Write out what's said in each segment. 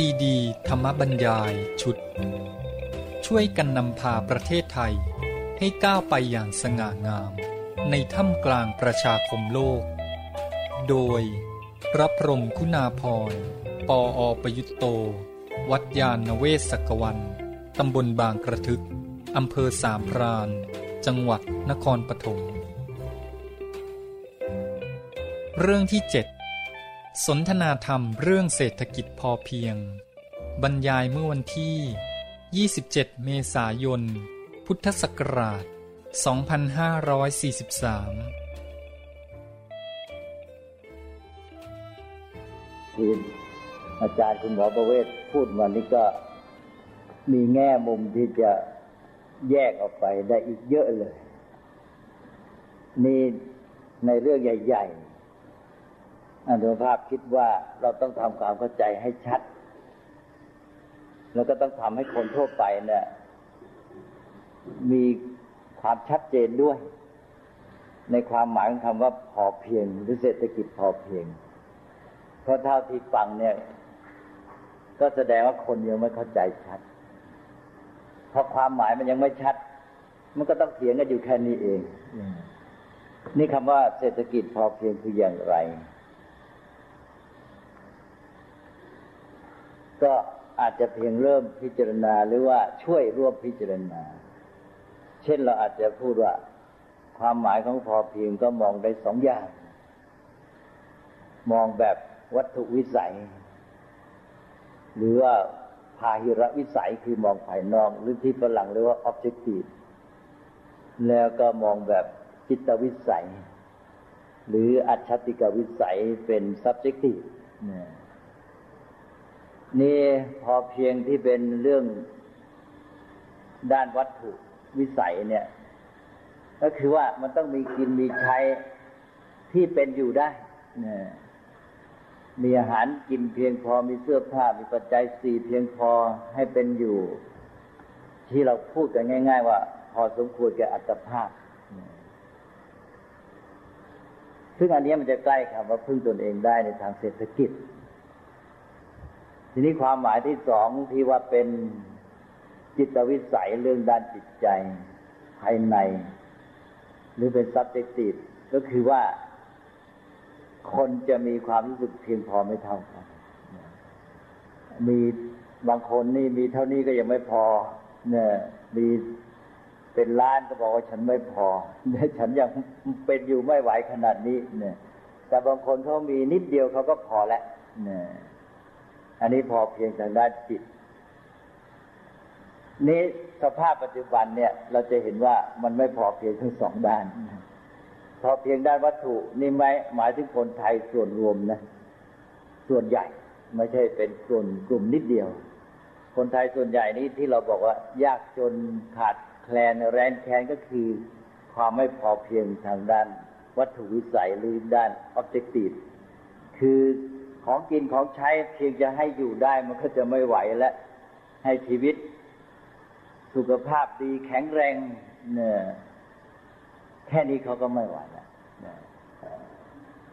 ซีดี ธรรมบรรยายชุด ช่วยกันนำพาประเทศไทย ให้ก้าวไปอย่างสง่างาม ในถ้ำกลางประชาคมโลก โดย พระพรมคุณาพรปออประยุตโต วัดยาณเวศกวันตำบลบางกระทึกอำเภอสามพรานจังหวัดนครปฐมเรื่องที่7 สนทนาธรรมเรื่องเศรษฐกิจพอเพียง บรรยายเมื่อวันที่ 27 เมษายน พุทธศักราช 2543ที่อาจารย์คุณหมอประเวศพูดมานี่ก็มีแง่มุมที่จะแยกออกไปได้อีกเยอะเลย นี่ในเรื่องใหญ่ ๆ อันภาพคิดว่าเราต้องทำความเข้าใจให้ชัด แล้วก็ต้องทำให้คนทั่วไปเนี่ย มีความชัดเจนด้วย ในความหมายของคำว่าพอเพียงหรือเศรษฐกิจพอเพียง เพราะเท่าที่ฟังเนี่ย ก็แสดงว่าคนยังไม่เข้าใจชัด เพราะความหมายมันยังไม่ชัด มันก็ต้องเถียงกันอยู่แค่นี้เอง นี่คำว่าเศรษฐกิจพอเพียงคืออย่างไร ก็อาจจะเพียงเริ่มพิจารณาหรือว่าช่วยร่วมพิจารณา เช่นเราอาจจะพูดว่า ความหมายของพอเพียงก็มองได้สองอย่าง มองแบบวัตถุวิสัย หรือว่าพาหิระวิสัยคือมองภายนอกหรือที่ฝรั่งเรียกว่า objective แล้วก็มองแบบจิตวิสัย หรืออัจฉติกวิสัยเป็น subjective นี่ นี่พอเพียงที่เป็นเรื่องด้านวัตถุวิสัยเนี่ย ก็คือว่ามันต้องมีกินมีใช้ที่เป็นอยู่ได้เนี่ยมีอาหารกินเพียงพอมีเสื้อผ้ามีปัจจัยสี่เพียงพอให้เป็นอยู่ ที่เราพูดกันง่าย ๆ ว่า พอสมควรแก่อัตภาพ ซึ่งอันนี้มันจะใกล้คำว่าพึ่งตนเองได้ในทางเศรษฐกิจ ทีนี้ความหมายที่สองที่ว่าเป็นจิตวิสัยเรื่องด้านจิตใจภายใน หรือเป็น subjective ก็คือว่า คนจะมีความรู้สึกเพียงพอไม่เท่ากัน มีบางคนนี่มีเท่านี้ก็ยังไม่พอ เนี่ยมีเป็นล้านก็บอกว่าฉันไม่พอเนี่ยฉันยังเป็นอยู่ไม่ไหวขนาดนี้ เนี่ย แต่บางคนเขามีนิดเดียวเขาก็พอแล้วเนี่ย อันนี้พอเพียงทางด้านจิต นี้สภาพปัจจุบันเนี่ย เราจะเห็นว่ามันไม่พอเพียงทั้งสองด้าน พอเพียงด้านวัตถุนี่ไหมหมายถึงคนไทยส่วนรวมนะ ส่วนใหญ่ไม่ใช่เป็นกลุ่มกลุ่มนิดเดียว คนไทยส่วนใหญ่นี้ที่เราบอกว่า ยากจนขาดแคลนแรนแค้นก็คือ ความไม่พอเพียงทางด้านวัตถุวิสัยหรือด้านออบเจกตีฟคือ ของกินของใช้เพียงจะให้อยู่ได้มันก็จะไม่ไหวและให้ชีวิต สุขภาพดีแข็งแรงเนี่ยแค่นี้เขาก็ไม่ไหวแล้ว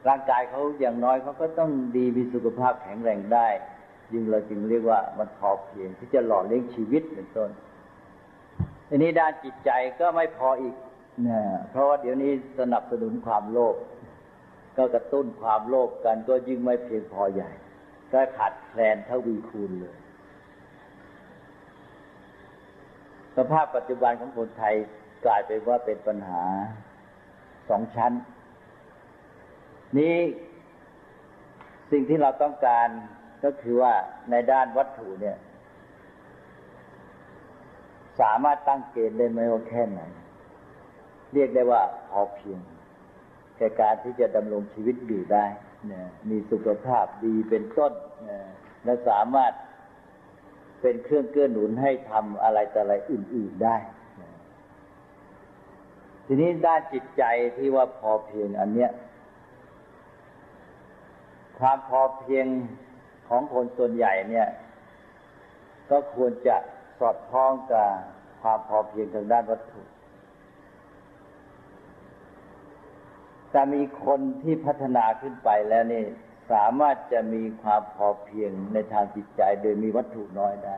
ร่างกายเขาอย่างน้อยเขาก็ต้องดีมีสุขภาพแข็งแรงได้ยิ่งเราจึงเรียกว่ามันพอเพียงที่จะหล่อเลี้ยงชีวิตเป็นต้นทีนี้ด้านจิตใจก็ไม่พออีกนะเพราะว่าเดี๋ยวนี้สนับสนุนความโลภ ก็กระตุ้นความโลภกันก็ยิ่งไม่เพียงพอใหญ่ก็ขาดแคลนเท่าวีคูณเลย สภาพปัจจุบันของคนไทยกลายเป็นว่าเป็นปัญหาสองชั้น นี้สิ่งที่เราต้องการก็คือว่าในด้านวัตถุเนี่ย สามารถตั้งเกณฑ์ได้ไหมว่าแค่ไหน เรียกได้ว่าพอเพียง แก่การที่จะดำรงชีวิตอยู่ได้นี่ยมีสุขภาพดีเป็นต้นนี่ยและสามารถเป็นเครื่องเกื้อหนุนให้ทำอะไรแต่อะไรอื่น ๆได้ทีนี้ด้านจิตใจที่ว่าพอเพียงอันเนี้ยความพอเพียงของคนส่วนใหญ่เนี่ย ก็ควรจะสอดคล้องกับความพอเพียงทางด้านวัตถุ แต่มีคนที่พัฒนาขึ้นไปแล้วนี่สามารถจะมีความพอเพียงในทางจิตใจโดยมีวัตถุน้อยได้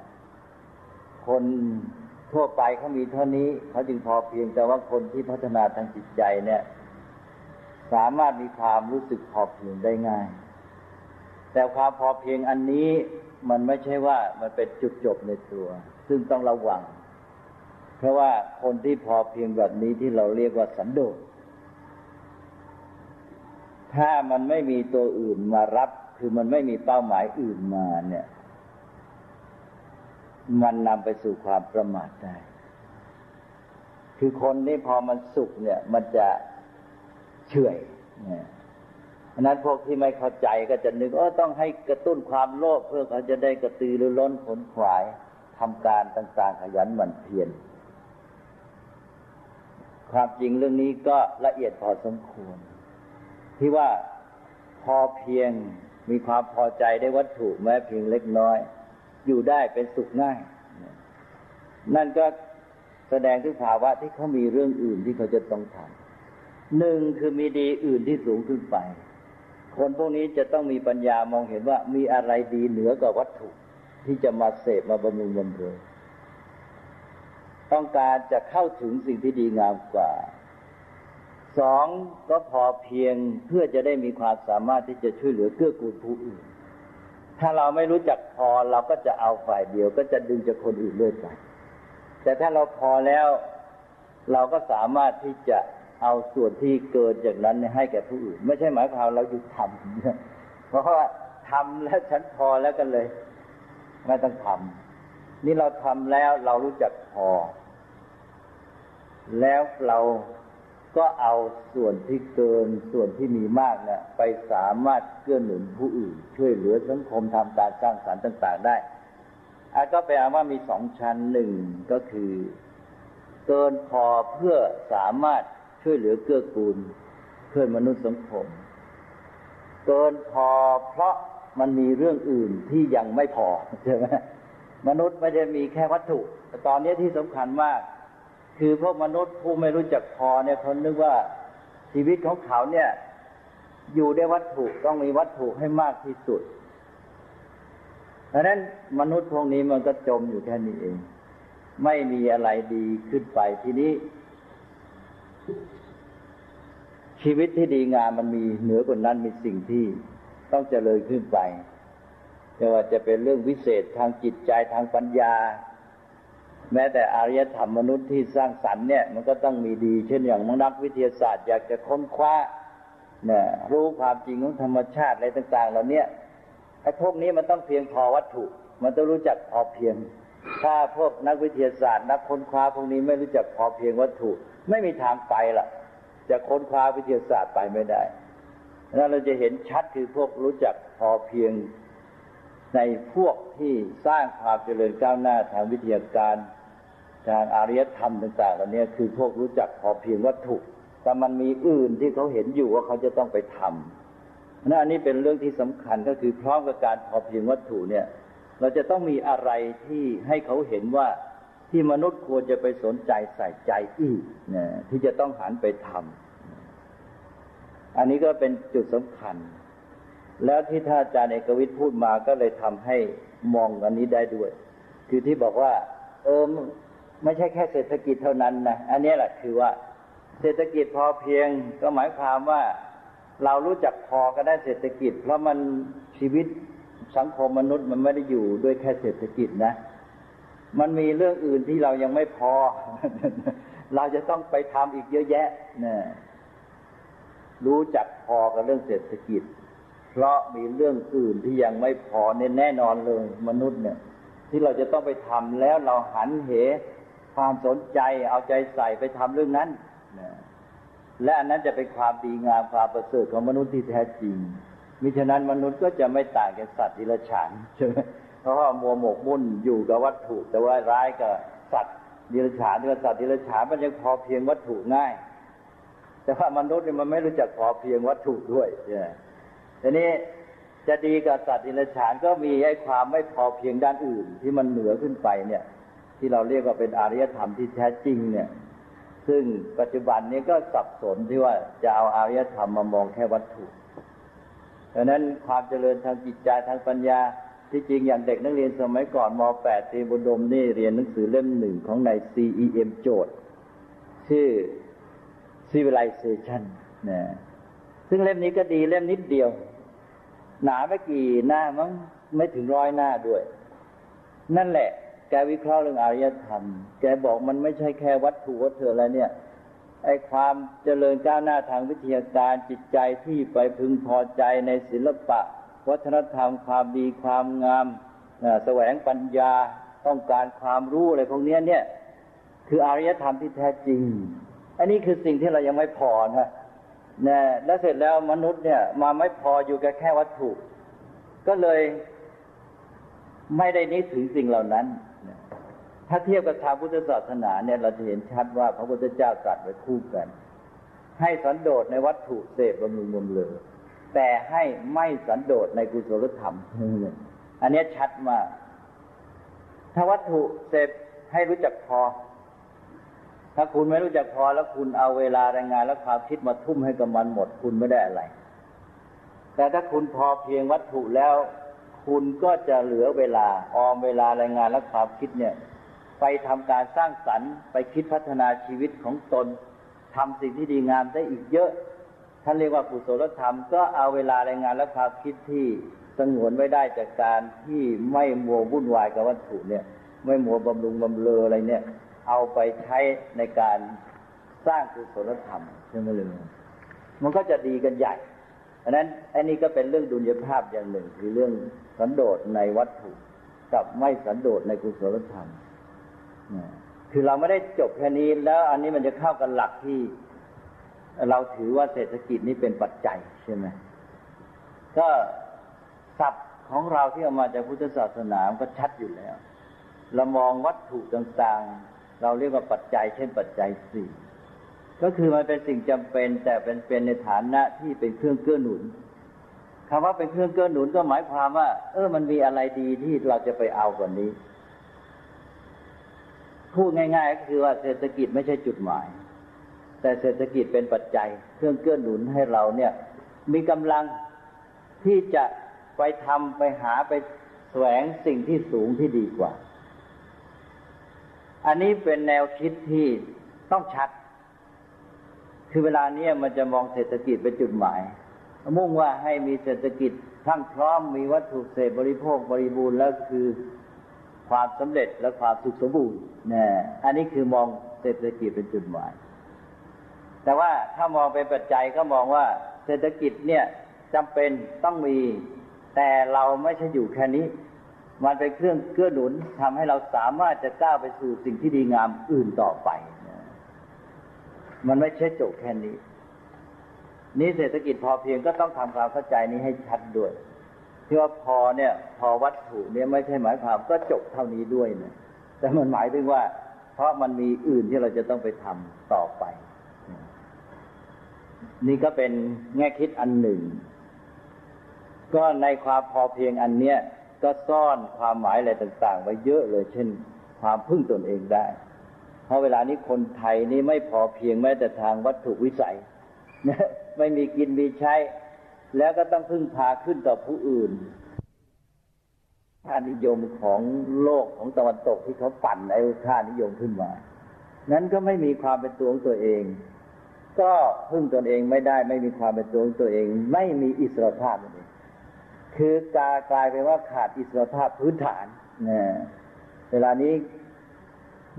คนทั่วไปเขามีเท่านี้เขาจึงพอเพียงแต่ว่าคนที่พัฒนาทางจิตใจเนี่ย สามารถมีความรู้สึกพอเพียงได้ง่าย แต่ความพอเพียงอันนี้มันไม่ใช่ว่ามันเป็นจุดจบในตัว ซึ่งต้องระวัง เพราะว่าคนที่พอเพียงแบบนี้ที่เราเรียกว่าสันโดษ ถ้ามันไม่มีตัวอื่นมารับ คือมันไม่มีเป้าหมายอื่นมาเนี่ย มันนำไปสู่ความประมาทได้ คือคนนี่พอมันสุขเนี่ย มันจะเฉื่อยเนี่ยะนั้นพวกที่ไม่เข้าใจก็จะนึกว่าต้องให้กระตุ้นความโลภเพื่อเขาจะได้กระตือรือร้นผลขวายทำการต่าง ๆ ขยันหมั่นเพียรความจริงเรื่องนี้ก็ละเอียดพอสมควร ที่ว่าพอเพียงมีความพอใจได้วัตถุแม้เพียงเล็กน้อย อยู่ได้เป็นสุขง่าย นั่นก็แสดงถึงภาวะที่เขามีเรื่องอื่นที่เขาจะต้องทำหนึ่งคือมีดีอื่นที่สูงขึ้นไป คนพวกนี้จะต้องมีปัญญามองเห็นว่ามีอะไรดีเหนือกว่าวัตถุ ที่จะมาเสพมาบำรุงบำเรอต้องการจะเข้าถึงสิ่งที่ดีงามกว่า สองก็พอเพียงเพื่อจะได้มีความสามารถที่จะช่วยเหลือเกื้อกูลผู้อื่น ถ้าเราไม่รู้จักพอเราก็จะเอาฝ่ายเดียวก็จะดึงจากคนอื่นเรื่อยไปแต่ถ้าเราพอแล้ว เราก็สามารถที่จะเอาส่วนที่เกิดจากนั้นให้แก่ผู้อื่น ไม่ใช่หมายความเราหยุดทำเพราะว่าทำแล้วฉันพอแล้วกันเลย ไม่ต้องทำนี่เราทำแล้วเรารู้จักพอ แล้วเรา ก็เอาส่วนที่เกินส่วนที่มีมากเนะี่ยไปสามารถเกื้อหนุนผู้อื่น ช่วยเหลือสังคมทำการสร้างสารรค์ต่าง ๆ ได้อาก็แปลว่ามีสองชั้นหนึ่งก็คือ เกินพอเพื่อสามารถช่วยเหลือเกื้อกูลเพื่อนมนุษย์สังคม เกินพอเพราะมันมีเรื่องอื่นที่ยังไม่พอใช่ไหมมนุษย์ไม่ได้มีแค่วัตถุ แต่ตอนนี้ที่สำคัญมาก คือพวกมนุษย์ผู้ไม่รู้จักพอเนี่ยเขานึกว่าชีวิตของเขาเนี่ย อยู่ได้วัตถุต้องมีวัตถุให้มากที่สุดดังนั้นมนุษย์พวกนี้มันก็จมอยู่แค่นี้เอง ไม่มีอะไรดีขึ้นไปทีนี้ ชีวิตที่ดีงามมันมีเหนือกว่านั้นมีสิ่งที่ต้องเจริญขึ้นไปไม่ว่าจะเป็นเรื่องวิเศษทางจิตใจทางปัญญา แม้แต่อารยธรรมมนุษย์ที่สร้างสรรค์เนี่ยมันก็ต้องมีดี เช่นอย่างนักวิทยาศาสตร์อยากจะค้นคว้าเนี่ยรู้ความจริงของธรรมชาติอะไรต่างๆเหล่านี้ไอ้พวกนี้มันต้องเพียงพอวัตถุ มันต้องรู้จักพอเพียง ถ้าพวกนักวิทยาศาสตร์ นักค้นคว้าพวกนี้ไม่รู้จักพอเพียงวัตถุ ไม่มีทางไปล่ะ จะค้นคว้าวิทยาศาสตร์ไปไม่ได้นั้นเราจะเห็นชัดคือพวกรู้จักพอเพียงในพวกที่สร้างความเจริญก้าวหน้าทางวิทยาการ ทางอารยธรรมต่างๆเหล่านี้คือพวกรู้จักพอเพียงวัตถุ แต่มันมีอื่นที่เขาเห็นอยู่ว่าเขาจะต้องไปทำนั่นอันนี้เป็นเรื่องที่สำคัญก็คือพร้อมกับการพอเพียงวัตถุเนี่ย เราจะต้องมีอะไรที่ให้เขาเห็นว่าที่มนุษย์ควรจะไปสนใจใส่ใจอีกนะที่จะต้องหันไปทำอันนี้ก็เป็นจุดสำคัญ แล้วที่ท่านอาจารย์เอกวิทย์พูดมาก็เลยทำให้มองอันนี้ได้ด้วย คือที่บอกว่า เออ ไม่ใช่แค่เศรษฐกิจเท่านั้นนะอันนี้แหละคือว่า เศรษฐกิจพอเพียงก็หมายความว่าเรารู้จักพอก็ได้เศรษฐกิจ เพราะมันชีวิตสังคมมนุษย์มันไม่ได้อยู่ด้วยแค่เศรษฐกิจนะ มันมีเรื่องอื่นที่เรายังไม่พอ เราจะต้องไปทำอีกเยอะแยะนะรู้จักพอกับเรื่องเศรษฐกิจ เพราะมีเรื่องอื่นที่ยังไม่พอแน่นอนเลยมนุษย์เนี่ย ที่เราจะต้องไปทำแล้วเราหันเห ความสนใจเอาใจใส่ไปทำเรื่องนั้นและอันนั้นจะเป็นความดีงามความประเสริฐของมนุษย์ที่แท้จริงมิฉะนั้นมนุษย์ก็จะไม่ต่างจากสัตว์ดิลฉานใช่ไหมเพราะว่ามัวหมกมุ่นอยู่กับวัตถุ แต่ว่าร้ายกับสัตว์ดิลฉานที่ว่าสัตว์ดิลฉานมันยังพอเพียงวัตถุง่าย แต่ว่ามนุษย์เนี่ยมันไม่รู้จักพอเพียงวัตถุด้วยใช่ทีนี้จะดีกับสัตว์ดิลฉานก็มีไอ้ความไม่พอเพียงด้านอื่น ที่มันเหนือขึ้นไปเนี่ย ที่เราเรียกว่าเป็นอารยธรรมที่แท้จริงเนี่ย ซึ่งปัจจุบันนี้ก็สับสนที่ว่าจะเอาอารยธรรมมามองแค่วัตถุดังนั้นความเจริญทางจิตใจทางปัญญาที่จริงอย่างเด็กนักเรียนสมัยก่อนม .8 ตีบุดมนี่เรียนหนังสือเล่มหนึ่งของใน CEM โจทย์ ชื่อ Civilization นะซึ่งเล่มนี้ก็ดีเล่มนิดเดียว หนาไม่กี่หน้ามั้งไม่ถึงร้อยหน้าด้วย นั่นแหละ แกวิเคราะห์เรื่องอารยธรรม แกบอกมันไม่ใช่แค่วัตถุวัตถุอะไรเนี่ยไอ้ความเจริญก้าวหน้าทางวิทยาการจิตใจที่ไปพึงพอใจในศิลปะ วัฒนธรรมความดีความงามแสวงปัญญาต้องการความรู้อะไรพวกนี้เนี่ย คืออารยธรรมที่แท้จริง อันนี้คือสิ่งที่เรายังไม่พอนะนะแล้วเสร็จแล้วมนุษย์เนี่ย มาไม่พออยู่กับแค่วัตถุ ก็เลยไม่ได้นึกถึงสิ่งเหล่านั้น ถ้าเทียบกับทางพุทธศาสนาเนี่ยเราจะเห็นชัดว่าพระพุทธเจ้าตรัสไว้คู่กัน ให้สันโดษในวัตถุเสพบำรุงบำเลอแต่ให้ไม่สันโดษในกุศลธรรมอันนี้ชัดมากถ้าวัตถุเสพให้รู้จักพอ ถ้าคุณไม่รู้จักพอแล้วคุณเอาเวลาแรงงานและความคิดมาทุ่มให้กับมันหมด คุณไม่ได้อะไร แต่ถ้าคุณพอเพียงวัตถุแล้ว คุณก็จะเหลือเวลาออมเวลาแรงงานและความคิดเนี่ย ไปทำการสร้างสรรค์ไปคิดพัฒนาชีวิตของตนทำสิ่งที่ดีงามได้อีกเยอะ ท่านเรียกว่ากุศลธรรม ก็เอาเวลาแรงงานและความคิดที่สงวนไว้ได้จากการที่ไม่มัววุ่นวายกับวัตถุเนี่ย ไม่มัวบำรุงบำเรออะไรเนี่ย เอาไปใช้ในการสร้างกุศลธรรมใช่ไหมเลยมันก็จะดีกันใหญ่อันนั้นอันนี้ก็เป็นเรื่องดุลยภาพอย่างหนึ่งคือเรื่องสันโดษในวัตถุ กับไม่สันโดษในกุศลธรรม คือเราไม่ได้จบแค่นี้แล้วอันนี้มันจะเข้ากันหลักที่ เราถือว่าเศรษฐกิจนี้เป็นปัจจัยใช่ไหมก็ศัพท์ของเราที่เอามาจากพุทธศาสนาก็ชัดอยู่แล้ว เรามองวัตถุต่างๆ เราเรียกว่าปัจจัย เช่นปัจจัยสี่ก็คือมันเป็นสิ่งจำเป็น แต่เป็นเป็นในฐานะที่เป็นเครื่องเกื้อหนุนคำว่าเป็นเครื่องเกื้อหนุนก็หมายความว่า เออมันมีอะไรดีที่เราจะไปเอากว่านี้ พูดง่ายๆ ก็คือว่าเศรษฐกิจไม่ใช่จุดหมาย แต่เศรษฐกิจเป็นปัจจัยเครื่องเกื้อหนุนให้เราเนี่ย มีกำลังที่จะไปทำไปหาไปแสวงสิ่งที่สูงที่ดีกว่า อันนี้เป็นแนวคิดที่ต้องชัด คือเวลาเนี้ยมันจะมองเศรษฐกิจเป็นจุดหมาย มุ่งว่าให้มีเศรษฐกิจทั้งพร้อมมีวัตถุเสพบริโภคบริบูรณ์แล้วคือ ความสำเร็จและความสุขสมบูรณ์นะอันนี้คือมองเศรษฐกิจเป็นจุดหมาย แต่ว่าถ้ามองเป็นปัจจัยก็มองว่าเศรษฐกิจเนี่ยจำเป็นต้องมี แต่เราไม่ใช่อยู่แค่นี้ มันเป็นเครื่องเกื้อหนุนทำให้เราสามารถจะก้าวไปสู่สิ่งที่ดีงามอื่นต่อไปมันไม่ใช่จบแค่นี้ นี่เศรษฐกิจพอเพียงก็ต้องทำความเข้าใจนี้ให้ชัดด้วย ที่ว่าพอเนี่ย พอวัตถุเนี่ยไม่ใช่หมายความก็จบเท่านี้ด้วยนะแต่มันหมายถึงว่า เพราะมันมีอื่นที่เราจะต้องไปทำต่อไป นี่ก็เป็นแง่คิดอันหนึ่ง ก็ในความพอเพียงอันเนี้ยก็ซ่อนความหมายอะไรต่างๆ ไว้เยอะเลยเช่น ความพึ่งตนเองได้ เพราะเวลานี้คนไทยนี่ไม่พอเพียงแม้แต่ทางวัตถุวิสัยไม่มีกินมีใช้ แล้วก็ต้องพึ่งพาขึ้นต่อผู้อื่นค่านิยมของโลกของตะวันตกที่เขาปั่นไอ้ค่านิยมขึ้นมา นั้นก็ไม่มีความเป็นตัวของตัวเอง ก็พึ่งตนเองไม่ได้ ไม่มีความเป็นตัวของตัวเอง ไม่มีอิสรภาพเลยคือกากลายเป็นว่าขาดอิสรภาพพื้นฐานนะเวลานี้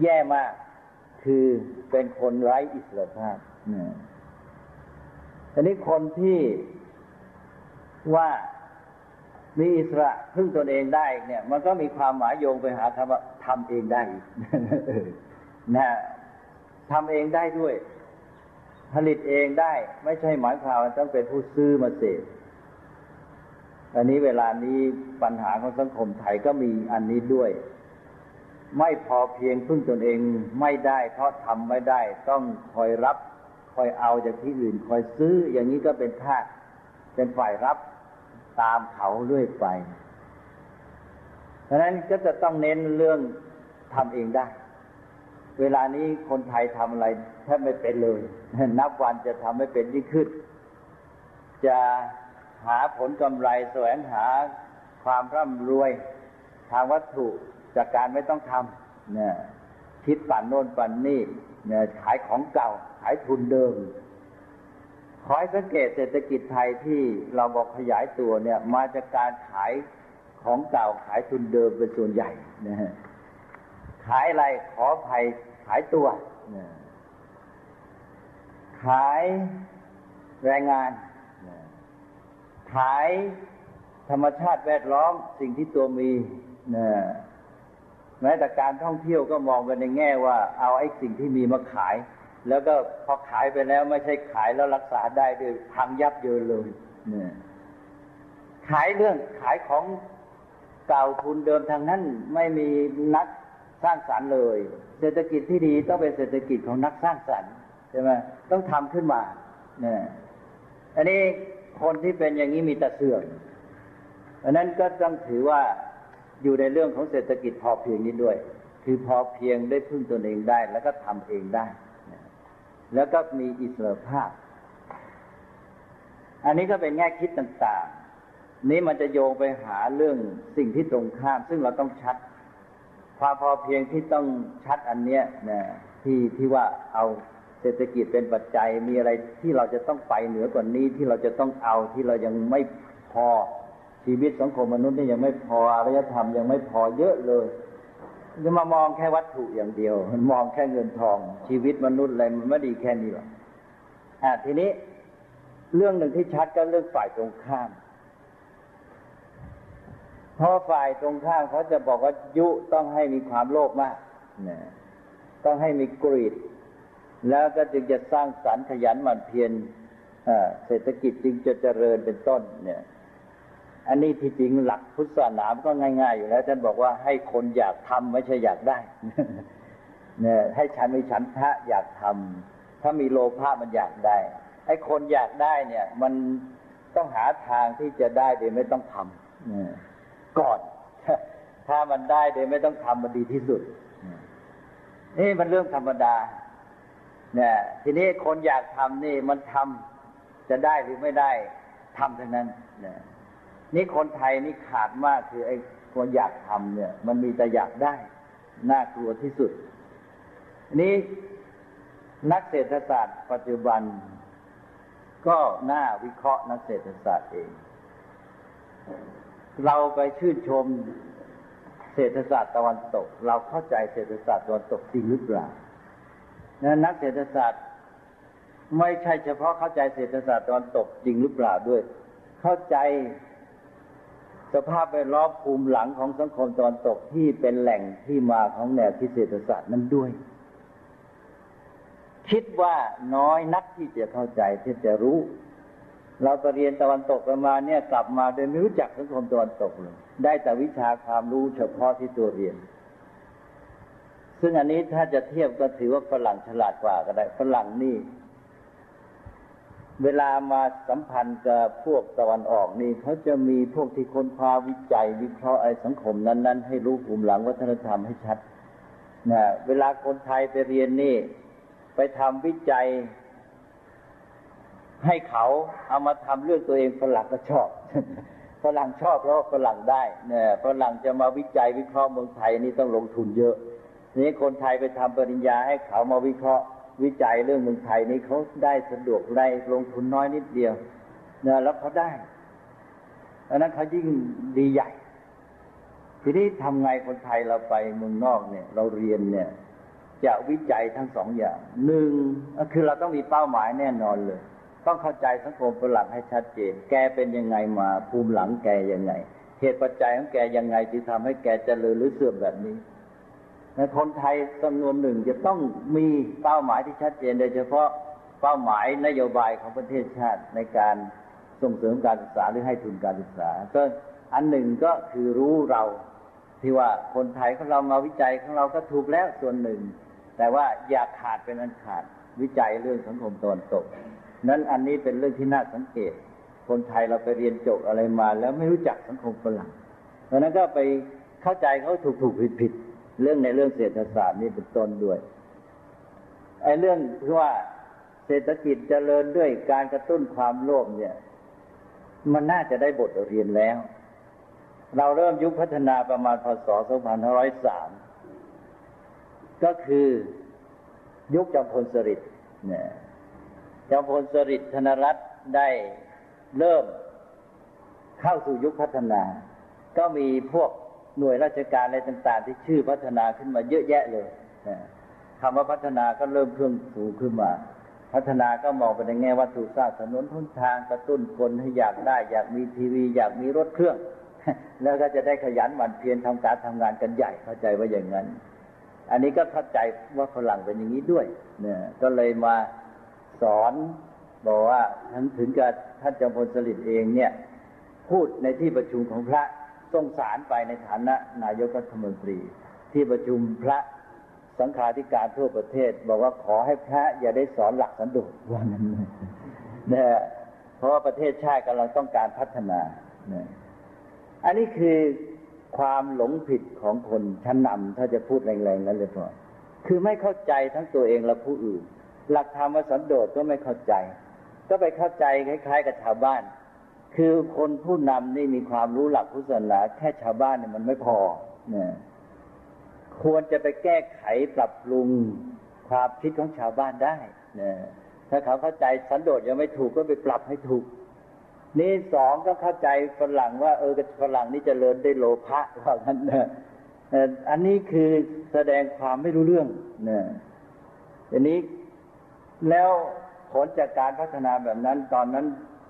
แย่มากคือเป็นคนไร้อิสรภาพนะอันนี้คนที่ ว่ามีอิสระพึ่งตนเองได้เนี่ย มันก็มีความหมายโยงไปหาคำว่าทำเองได้นะทำเองได้ด้วย ผลิตเองได้ ไม่ใช่หมายความว่าต้องเป็นผู้ซื้อมาเสพอันนี้เวลานี้ปัญหาของสังคมไทยก็มีอันนี้ด้วย ไม่พอเพียงพึ่งตนเองไม่ได้ เพราะทำไม่ได้ ต้องคอยรับ คอยเอาจากที่อื่น คอยซื้ออย่างนี้ก็เป็นท่า เป็นฝ่ายรับตามเขาเรื่อยไปเพราะนั้นก็จะต้องเน้นเรื่องทำเองได้ เวลานี้คนไทยทำอะไรแทบไม่เป็นเลย นับวันจะทำไม่เป็นยิ่งขึ้น จะหาผลกำไรแสวงหาความร่ำรวยทางวัตถุจากการไม่ต้องทำเนี่ยคิดปั่นโน่นปั่นนี่เนี่ยขายของเก่า ขายทุนเดิม ขอให้สังเกตเศรษฐกิจไทยที่เราบอกขยายตัวเนี่ย มาจากการขายของเก่าขายทุนเดิมเป็นส่วนใหญ่นะฮะขายอะไรขอภัยขายตัวขายแรงงานขายธรรมชาติแวดล้อมสิ่งที่ตัวมีนะแม้แต่การท่องเที่ยวก็มองกันในแง่ว่าเอาไอ้สิ่งที่มีมาขาย แล้วก็พอขายไปแล้วไม่ใช่ขายแล้วรักษาได้ด้วยพังยับเยินเลยเนี่ยขายเรื่องขายของเก่าทุนเดิมทางนั้นไม่มีนักสร้างสารรค์เลย เศรษฐกิจที่ดีต้องเป็นเศรษฐกิจของนักสร้างสรรค์ใช่ไหมต้องทำขึ้นมาเนี่ยอันนี้คนที่เป็นอย่างนี้มีแต่เสื่อมอันนั้นก็ต้องถือว่าอยู่ในเรื่องของเศรษฐกิจพอเพียงนี้ด้วย คือพอเพียงได้พึ่งตนเองได้ แล้วก็ทำเองได้ แล้วก็มีอิสรภาพ อันนี้ก็เป็นแง่คิดต่างๆ นี้มันจะโยงไปหาเรื่องสิ่งที่ตรงข้าม ซึ่งเราต้องชัด ความพอเพียงที่ต้องชัดอันเนี้ยนะที่ที่ว่าเอาเศรษฐกิจเป็นปัจจัยมีอะไรที่เราจะต้องไปเหนือกว่านี้ที่เราจะต้องเอาที่เรายังไม่พอชีวิตสังคมมนุษย์นี่ยังไม่พออารยธรรมยังไม่พอเยอะเลย จะมามองแค่วัตถุอย่างเดียว มันมองแค่เงินทอง ชีวิตมนุษย์อะไรมันไม่ดีแค่นี้หรอกอ่าทีนี้เรื่องหนึ่งที่ชัดก็เรื่องฝ่ายตรงข้ามเพราะฝ่ายตรงข้ามเขาจะบอกว่ายุต้องให้มีความโลภมากนะต้องให้มีกรีด แล้วก็จึงจะสร้างสรรค์ขยันหมั่นเพียรเศรษฐกิจจึงจะเจริญเป็นต้นเนี่ย อันนี้ที่จริงหลักพุทธศาสนาก็ง่าย ๆ อยู่แล้วท่านบอกว่าให้คนอยากทำไม่ใช่อยากได้เนี่ยให้ฉันมีฉันทะอยากทำถ้ามีโลภะมันอยากได้ไอ้คนอยากได้เนี่ย มันต้องหาทางที่จะได้โดยไม่ต้องทำก่อน ถ้ามันได้โดยไม่ต้องทำมันดีที่สุดนี่มันเรื่องธรรมดาเนี่ยทีนี้คนอยากทำนี่มันทำจะได้หรือไม่ได้ทำเท่านั้นเนี่ย นี่คนไทยนี่ขาดมากคือไอ้คนอยากทำเนี่ย มันมีแต่อยากได้ น่ากลัวที่สุด นี้นักเศรษฐศาสตร์ ปัจจุบัน ก็น่าวิเคราะห์นักเศรษฐศาสตร์เอง เราไปชื่นชมเศรษฐศาสตร์ตะวันตก เราเข้าใจเศรษฐศาสตร์ตะวันตกจริงหรือเปล่านักเศรษฐศาสตร์ไม่ใช่เฉพาะเข้าใจเศรษฐศาสตร์ตะวันตกจริงหรือเปล่าด้วย เข้าใจ สภาพแวดล้อมภูมิหลังของสังคมตอนตกที่เป็นแหล่งที่มาของแนวคิดเศรษฐศาสตร์นั้นด้วย คิดว่าน้อยนักที่จะเข้าใจที่จะรู้ เราไปเรียนตะวันตกกันมาเนี่ยกลับมาโดยไม่รู้จักสังคมตะวันตกเลย ได้แต่วิชาความรู้เฉพาะที่ตัวเรียน ซึ่งอันนี้ถ้าจะเทียบก็ถือว่าฝรั่งฉลาดกว่าก็ได้ฝรั่งนี่ เวลามาสัมพันธ์กับพวกตะวันออกนี่เขาจะมีพวกที่ค้นคว้าวิจัย วิเคราะห์ไอ้สังคมนั้น ๆ ให้รู้ภูมิหลังวัฒนธรรมให้ชัดนะเวลาคนไทยไปเรียนนี่ ไปทำวิจัย ให้เขาเอามาทำเรื่องตัวเองฝรั่งก็ชอบฝรั่งชอบเพราะฝรั่งได้เนี่ยฝรั่งจะมาวิจัยวิเคราะห์เมืองไทยนี่ต้องลงทุนเยอะนี้คนไทยไปทำปริญญาให้เขามาวิเคราะห์ วิจัยเรื่องเมืองไทยนี่เขาได้สะดวกได้ลงทุนน้อยนิดเดียวเนี่ยแล้วเขาได้อันนั้นเขายิ่งดีใหญ่ ทีนี้ทำไงคนไทยเราไปเมืองนอกเนี่ย เราเรียนเนี่ย จะวิจัยทั้งสองอย่างหนึ่งคือเราต้องมีเป้าหมายแน่นอนเลย ต้องเข้าใจสังคมเป็นหลักให้ชัดเจน แกเป็นยังไงมาภูมิหลังแกยังไง เหตุปัจจัยของแกยังไงที่ทำให้แกเจริญหรือเสื่อมแบบนี้ ในคนไทยจำนวนหนึ่งจะต้องมีเป้าหมายที่ชัดเจน โดยเฉพาะเป้าหมายนโยบายของประเทศชาติในการส่งเสริมการศึกษาหรือให้ทุนการศึกษาก็อันหนึ่งก็คือรู้เราที่ว่าคนไทยของเรามาวิจัยของเราก็ถูกแล้วส่วนหนึ่ง แต่ว่าอย่าขาดเป็นอันขาดวิจัยเรื่องสังคมตอนตก นั้นอันนี้เป็นเรื่องที่น่าสังเกต คนไทยเราไปเรียนจบอะไรมา แล้วไม่รู้จักสังคมฝรั่งเพราะนั้นก็ไปเข้าใจเขาถูกถูกผิดผิด เรื่องในเรื่องเศรษฐศาสตร์นี่เป็นต้นด้วยไอ้เรื่องที่ว่าเศรษฐกิจเจริญด้วยการกระตุ้นความโลภเนี่ย มันน่าจะได้บทเรียนแล้ว เราเริ่มยุคพัฒนาประมาณพศ 2503 ก็คือยุคจอมพลสฤษดิ์เนี่ยจอมพลสฤษดิ์ธนรัตน์ได้เริ่มเข้าสู่ยุคพัฒนา ก็มีพวก หน่วยราชการอะไรต่างๆ ที่ชื่อพัฒนาขึ้นมาเยอะแยะเลยคำว่าพัฒนาก็เริ่มเพิ่มสูงขึ้นมา พัฒนาก็มองไปในแง่วัตถุสร้างถนนทุนทางกระตุ้นคนให้อยากได้ อยากมีทีวี อยากมีรถเครื่อง แล้วก็จะได้ขยันหมั่นเพียรทำการทำงานกันใหญ่เข้าใจว่าอย่างนั้น อันนี้ก็เข้าใจว่าฝรั่งเป็นอย่างนี้ด้วยเนี่ยก็เลยมาสอนบอกว่าทั้งถึงกับท่านจอมพลสฤษดิ์เองเนี่ย พูดในที่ประชุมของพระ ส่งสารไปในฐานะนายกรัฐมนตรี ที่ประชุมพระสังฆาธิการทั่วประเทศ บอกว่าขอให้พระอย่าได้สอนหลักสันโดษว่านั้นนะเพราะว่าประเทศชาติกำลังต้องการพัฒนานะอันนี้คือความหลงผิดของคนชั้นนำถ้าจะพูดแรงๆแล้วเลยพอคือไม่เข้าใจทั้งตัวเองและผู้อื่น หลักธรรมสันโดษก็ไม่เข้าใจ ก็ไปเข้าใจคล้าย ๆ กับชาวบ้าน คือคนผู้นำนี่มีความรู้หลักพุทธศาสนาแค่ชาวบ้านเนี่ยมันไม่พอเนี่ยควรจะไปแก้ไขปรับปรุงความคิดของชาวบ้านได้นะถ้าเขาเข้าใจสันโดษยังไม่ถูกก็ไปปรับให้ถูก นี่สองก็เข้าใจฝรั่งว่า เออฝรั่งนี่จเจริญได้โลภะว่างั้นนะอันนี้คือแสดงความไม่รู้เรื่องนะอันนี้แล้วผลจากการพัฒนาแบบนั้นตอนนั้น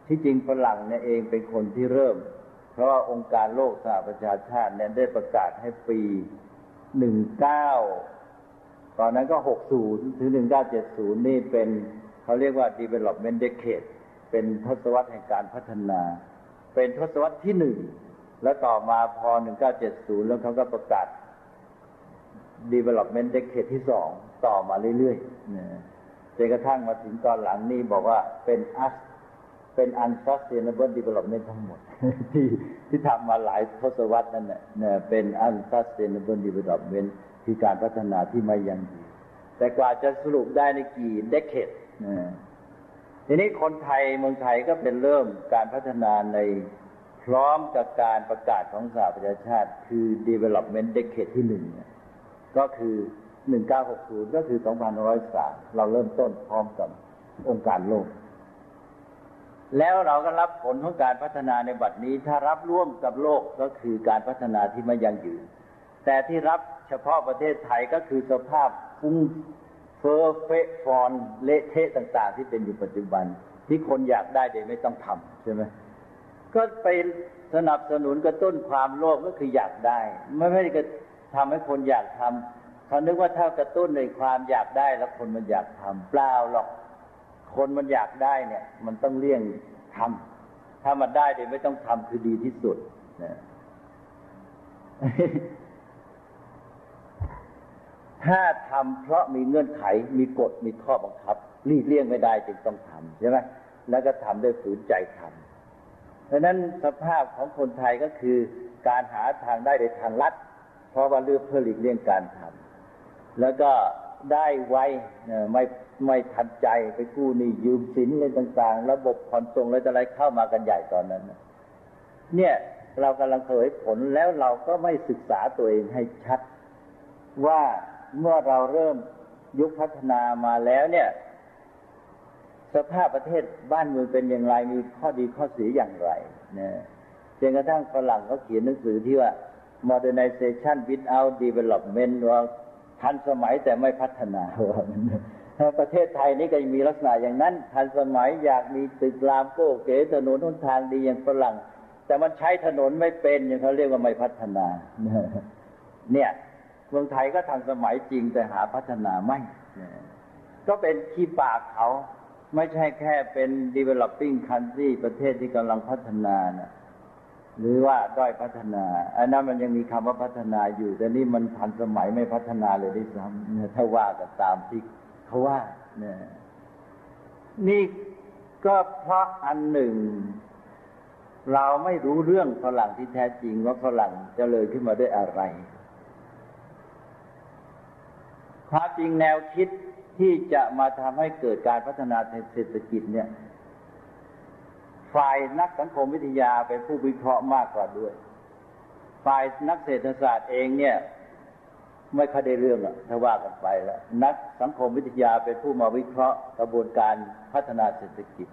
ที่จริงฝรั่งเนี่ยเองเป็นคนที่เริ่ม เพราะว่าองค์การโลกสหประชาชาติเนี่ยได้ประกาศให้ปีหนึ่งเก้าตอนนั้นก็หกศูนย์ถึงหนึ่งเก้าเจ็ดศูนย์นี่เป็นเขาเรียกว่า development decade เป็นทศวรรษแห่งการพัฒนา เป็นทศวรรษที่หนึ่งแล้วต่อมาพอหนึ่งเก้าเจ็ดศูนย์แล้วเขาก็ประกาศ development decade ที่สองต่อมาเรื่อยๆจนกระทั่งมาถึงตอนหลังนี่บอกว่าเป็นอัส เป็น unsustainable development ทั้งหมด ที่ที่ทำมาหลายทศวรรษนั่นแหละเป็น unsustainable development คือการพัฒนาที่ไม่ยั่งยืนแต่กว่าจะสรุปได้ในกี่เดคเคดทีนี้คนไทยเมืองไทยก็เป็นเริ่มการพัฒนาในพร้อมกับการประกาศของสหประชาชาติ คือ development decade ที่หนึ่งก็คือ 1960 ก็คือ2103 เราเริ่มต้นพร้อมกับองค์การโลก แล้วเราก็รับผลของการพัฒนาในบัดนี้ ถ้ารับร่วมกับโลกก็คือการพัฒนาที่ไม่ยั่งยืน แต่ที่รับเฉพาะประเทศไทยก็คือสภาพฟุ้งเฟ้อเฟะฟอนเละเทะต่าง ๆ ที่เป็นอยู่ปัจจุบัน ที่คนอยากได้โดยไม่ต้องทำใช่ไหมก็ไปสนับสนุนกระตุ้นความโลภก็คืออยากได้ไม่ไม่ได้ทำให้คนอยากทำเขานึกว่าถ้ากระตุ้นในความอยากได้แล้วคนมันอยากทำเปล่าหรอก คนมันอยากได้เนี่ย มันต้องเลี่ยงทำถ้ามันได้โดยไม่ต้องทำคือดีที่สุดนะถ้าทำเพราะมีเงื่อนไข มีกฎ มีข้อบังคับรีเลี่ยงไม่ได้จึงต้องทำใช่ไหมแล้วก็ทำด้วยฝืนใจทำเพราะนั้นสภาพของคนไทยก็คือการหาทางได้โดยทางลัด เพราะว่าเลือกเพื่อหลีกเลี่ยงการทำแล้วก็ได้ไวไม่ ไม่ทันใจไปกู้หนี้ยืมสินอะไรต่าง ๆ ระบบผ่อนส่งอะไรอะไรเข้ามากันใหญ่ตอนนั้น เนี่ยเรากำลังเผยผลแล้วเราก็ไม่ศึกษาตัวเองให้ชัด ว่าเมื่อเราเริ่มยุคพัฒนามาแล้วเนี่ย สภาพประเทศบ้านเมืองเป็นอย่างไรมีข้อดีข้อเสียอย่างไรเนี่ยจนกระทั่งฝรั่งเขาเขียนหนังสือที่ว่า modernization without development ว่าทันสมัยแต่ไม่พัฒนา ประเทศไทยนี่ก็มีลักษณะอย่างนั้น ทันสมัยอยากมีตึกรามโก้เก๋ถนนทุนทางดีอย่างฝรั่ง แต่มันใช้ถนนไม่เป็นอย่างเขาเรียกว่าไม่พัฒนา เนี่ยเมืองไทยก็ทันสมัยจริงแต่หาพัฒนาไม่ก็เป็นขี้ปากเขาไม่ใช่แค่เป็น developing country ประเทศที่กำลังพัฒนานะหรือว่าด้อยพัฒนา อันนั้นมันยังมีคำว่าพัฒนาอยู่ แต่นี่มันทันสมัยไม่พัฒนาเลยด้วยซ้ำถ้าว่ากันตามที่ เขาว่าเนี่ยนี่ก็เพราะอันหนึ่ง เราไม่รู้เรื่องฝรั่งที่แท้จริงว่าฝรั่งจะเลยขึ้นมาด้วยอะไรความจริงแนวคิดที่จะมาทำให้เกิดการพัฒนาเศรษฐกิจเนี่ยฝ่ายนักสังคมวิทยาเป็นผู้วิเคราะห์มากกว่าด้วย ฝ่ายนักเศรษฐศาสตร์เองเนี่ย ไม่ค่อยได้เรื่องอะถ้าว่ากันไปแล้ว นักสังคมวิทยาเป็นผู้มาวิเคราะห์กระบวนการพัฒนาเศรษฐกิจ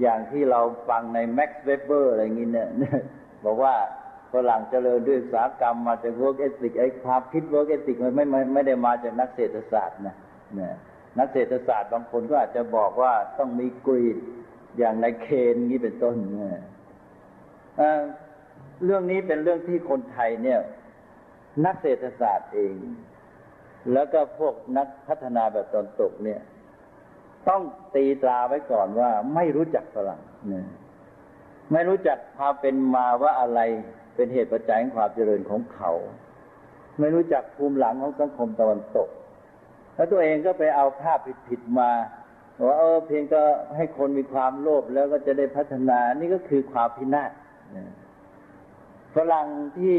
อย่างที่เราฟังในแม็กซ์เวเบอร์อะไรอย่างนี้เนี่ยบอกว่าฝรั่งเจริญด้วยสาหกรรมมาจาก work ethic ไอ้ความคิด work ethic มันไม่ไม่ไม่ได้มาจากนักเศรษฐศาสตร์นะนะนักเศรษฐศาสตร์บางคนก็อาจจะบอกว่าต้องมีกรีดอย่างในเคนนี้เป็นต้นเนี่ยเรื่องนี้เป็นเรื่องที่คนไทยเนี่ย นักเศรษฐศาสตร์เอง แล้วก็พวกนักพัฒนาแบบตนตกเนี่ย ต้องตีตราไว้ก่อนว่าไม่รู้จักฝรั่งเนี่ยไม่รู้จักความเป็นมาว่าอะไรเป็นเหตุปัจจัยของความเจริญของเขา ไม่รู้จักภูมิหลังของสังคมตะวันตก แล้วตัวเองก็ไปเอาภาพผิดๆมาว่าเออเพียงก็ให้คนมีความโลภแล้วก็จะได้พัฒนานี่ก็คือความพินาศฝรั่งที่